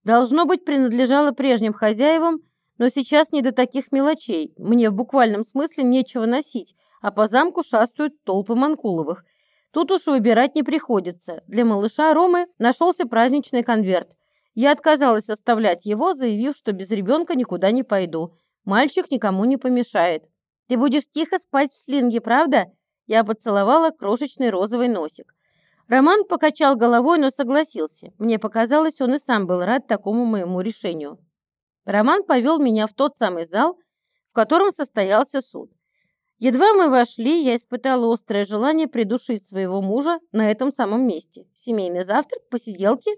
Должно быть, принадлежало прежним хозяевам, но сейчас не до таких мелочей. Мне в буквальном смысле нечего носить, а по замку шастают толпы Манкуловых. Тут уж выбирать не приходится. Для малыша Ромы нашелся праздничный конверт. Я отказалась оставлять его, заявив, что без ребенка никуда не пойду. Мальчик никому не помешает. «Ты будешь тихо спать в слинге, правда?» Я поцеловала крошечный розовый носик. Роман покачал головой, но согласился. Мне показалось, он и сам был рад такому моему решению. Роман повел меня в тот самый зал, в котором состоялся суд. Едва мы вошли, я испытала острое желание придушить своего мужа на этом самом месте. Семейный завтрак, посиделки,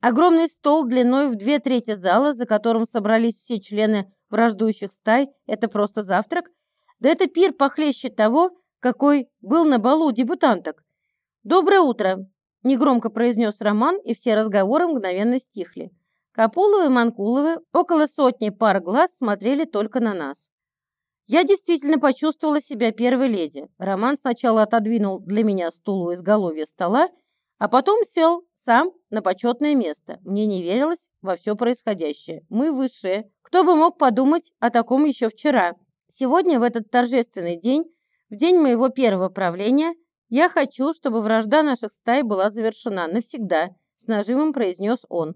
огромный стол длиной в две трети зала, за которым собрались все члены враждующих стай, это просто завтрак. Да это пир похлеще того, какой был на балу дебютанток. «Доброе утро!» – негромко произнес Роман, и все разговоры мгновенно стихли. Капуловы и Манкуловы, около сотни пар глаз, смотрели только на нас. Я действительно почувствовала себя первой леди. Роман сначала отодвинул для меня стул у изголовья стола, а потом сел сам на почетное место. Мне не верилось во все происходящее. Мы высшие. Кто бы мог подумать о таком еще вчера? Сегодня, в этот торжественный день, в день моего первого правления – «Я хочу, чтобы вражда наших стай была завершена навсегда», с нажимом произнес он.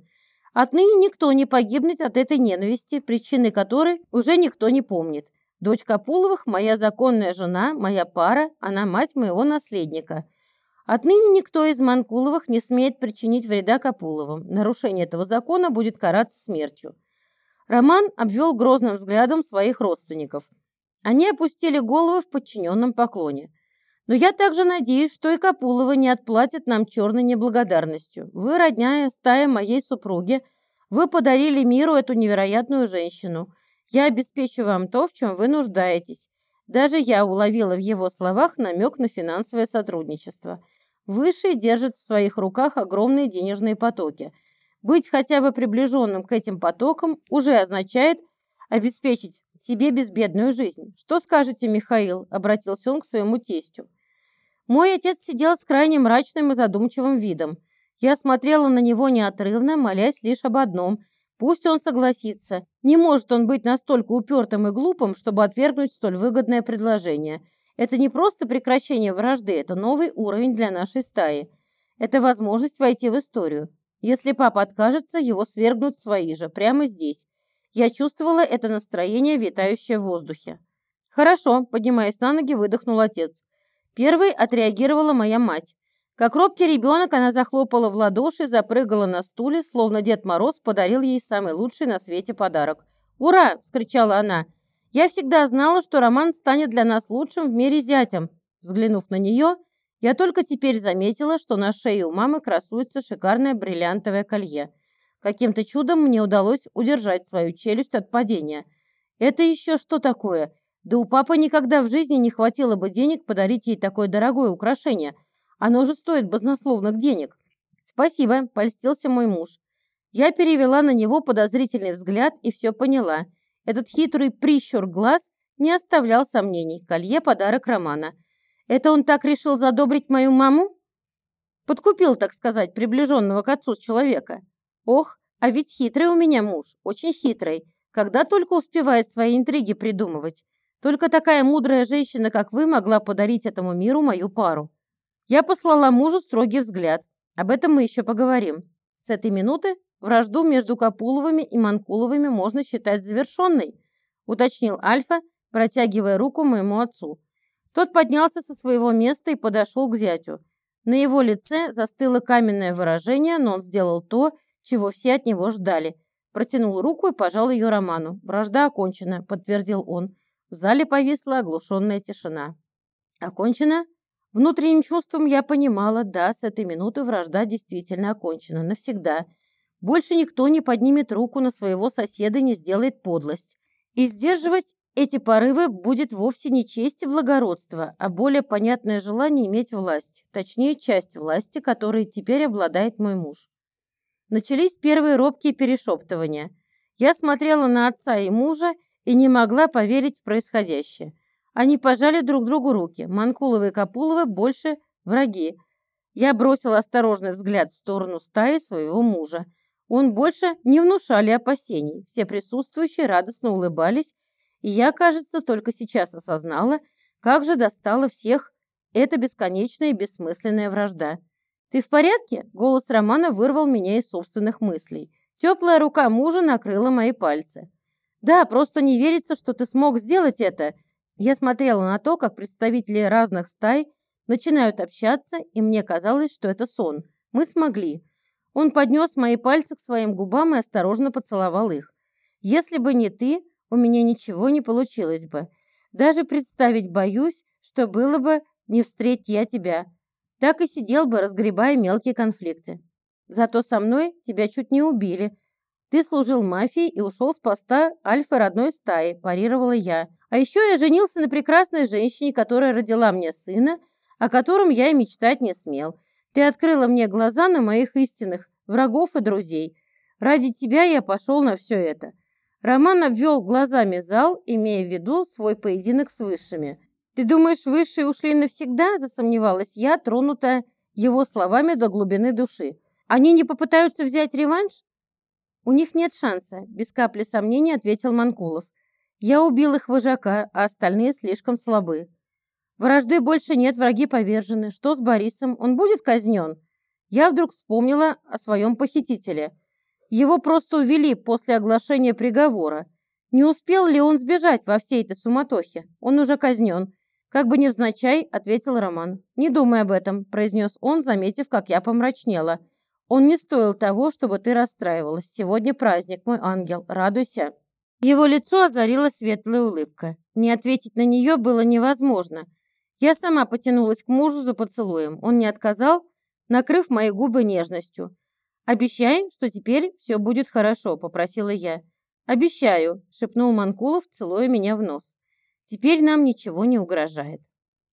«Отныне никто не погибнет от этой ненависти, причины которой уже никто не помнит. Дочь Капуловых – моя законная жена, моя пара, она мать моего наследника. Отныне никто из Манкуловых не смеет причинить вреда Капуловым. Нарушение этого закона будет караться смертью». Роман обвел грозным взглядом своих родственников. Они опустили головы в подчиненном поклоне – но я также надеюсь, что и Капулова не отплатит нам черной неблагодарностью. Вы, родня стая моей супруги, вы подарили миру эту невероятную женщину. Я обеспечу вам то, в чем вы нуждаетесь. Даже я уловила в его словах намек на финансовое сотрудничество. Высший держит в своих руках огромные денежные потоки. Быть хотя бы приближенным к этим потокам уже означает обеспечить себе безбедную жизнь. Что скажете, Михаил? Обратился он к своему тестю. Мой отец сидел с крайне мрачным и задумчивым видом. Я смотрела на него неотрывно, молясь лишь об одном. Пусть он согласится. Не может он быть настолько упертым и глупым, чтобы отвергнуть столь выгодное предложение. Это не просто прекращение вражды, это новый уровень для нашей стаи. Это возможность войти в историю. Если папа откажется, его свергнут свои же, прямо здесь. Я чувствовала это настроение, витающее в воздухе. «Хорошо», – поднимаясь на ноги, выдохнул отец. Первой отреагировала моя мать. Как робкий ребенок, она захлопала в ладоши, запрыгала на стуле, словно Дед Мороз подарил ей самый лучший на свете подарок. «Ура!» – вскричала она. «Я всегда знала, что Роман станет для нас лучшим в мире зятем». Взглянув на нее, Я только теперь заметила, что на шее у мамы красуется шикарное бриллиантовое колье. Каким-то чудом мне удалось удержать свою челюсть от падения. Это еще что такое? Да у папы никогда в жизни не хватило бы денег подарить ей такое дорогое украшение. Оно же стоит баснословных денег. Спасибо, польстился мой муж. Я перевела на него подозрительный взгляд и все поняла. Этот хитрый прищур глаз не оставлял сомнений. Колье – подарок Романа. Это он так решил задобрить мою маму? Подкупил, так сказать, приближенного к отцу человека. Ох, а ведь хитрый у меня муж, очень хитрый. Когда только успевает свои интриги придумывать. Только такая мудрая женщина, как вы, могла подарить этому миру мою пару. Я послала мужу строгий взгляд. Об этом мы еще поговорим. С этой минуты вражду между Капуловыми и Манкуловыми можно считать завершенной, уточнил Альфа, протягивая руку моему отцу. Тот поднялся со своего места и подошел к зятю. На его лице застыло каменное выражение, но он сделал то, чего все от него ждали. Протянул руку и пожал ее Роману. «Вражда окончена», — подтвердил он. В зале повисла оглушенная тишина. «Окончена?» Внутренним чувством я понимала, да, с этой минуты вражда действительно окончена. Навсегда. Больше никто не поднимет руку на своего соседа и не сделает подлость. И сдерживать эти порывы будет вовсе не честь и благородство, а более понятное желание иметь власть, точнее, часть власти, которой теперь обладает мой муж. Начались первые робкие перешептывания. Я смотрела на отца и мужа и не могла поверить в происходящее. Они пожали друг другу руки. Манкуловы и Капуловы больше враги. Я бросила осторожный взгляд в сторону стаи своего мужа. Он больше не внушали опасений. Все присутствующие радостно улыбались и я, кажется, только сейчас осознала, как же достала всех эта бесконечная и бессмысленная вражда. «Ты в порядке?» – голос Романа вырвал меня из собственных мыслей. Теплая рука мужа накрыла мои пальцы. «Да, просто не верится, что ты смог сделать это!» Я смотрела на то, как представители разных стай начинают общаться, и мне казалось, что это сон. Мы смогли. Он поднес мои пальцы к своим губам и осторожно поцеловал их. «Если бы не ты, у меня ничего не получилось бы. Даже представить боюсь, что было бы, не встреть я тебя. Так и сидел бы, разгребая мелкие конфликты. Зато со мной тебя чуть не убили. Ты служил мафии и ушел с поста альфа родной стаи, парировала я. А еще я женился на прекрасной женщине, которая родила мне сына, о котором я и мечтать не смел. Ты открыла мне глаза на моих истинных врагов и друзей. Ради тебя я пошел на все это. Роман обвел глазами зал, имея в виду свой поединок с высшими. «Ты думаешь, высшие ушли навсегда?» – засомневалась я, тронутая его словами до глубины души. «Они не попытаются взять реванш?» «У них нет шанса», – без капли сомнений ответил Манкулов. «Я убил их вожака, а остальные слишком слабы. Вражды больше нет, враги повержены. Что с Борисом? Он будет казнен?» Я вдруг вспомнила о своем похитителе – его просто увели после оглашения приговора. Не успел ли он сбежать во всей этой суматохе? Он уже казнен. Как бы невзначай, ответил Роман. Не думай об этом, произнес он, заметив, как я помрачнела. Он не стоил того, чтобы ты расстраивалась. Сегодня праздник, мой ангел. Радуйся. Его лицо озарила светлая улыбка. Не ответить на нее было невозможно. Я сама потянулась к мужу за поцелуем. Он не отказал, накрыв мои губы нежностью. «Обещай, что теперь все будет хорошо», – попросила я. «Обещаю», – шепнул Манкулов, целуя меня в нос. «Теперь нам ничего не угрожает».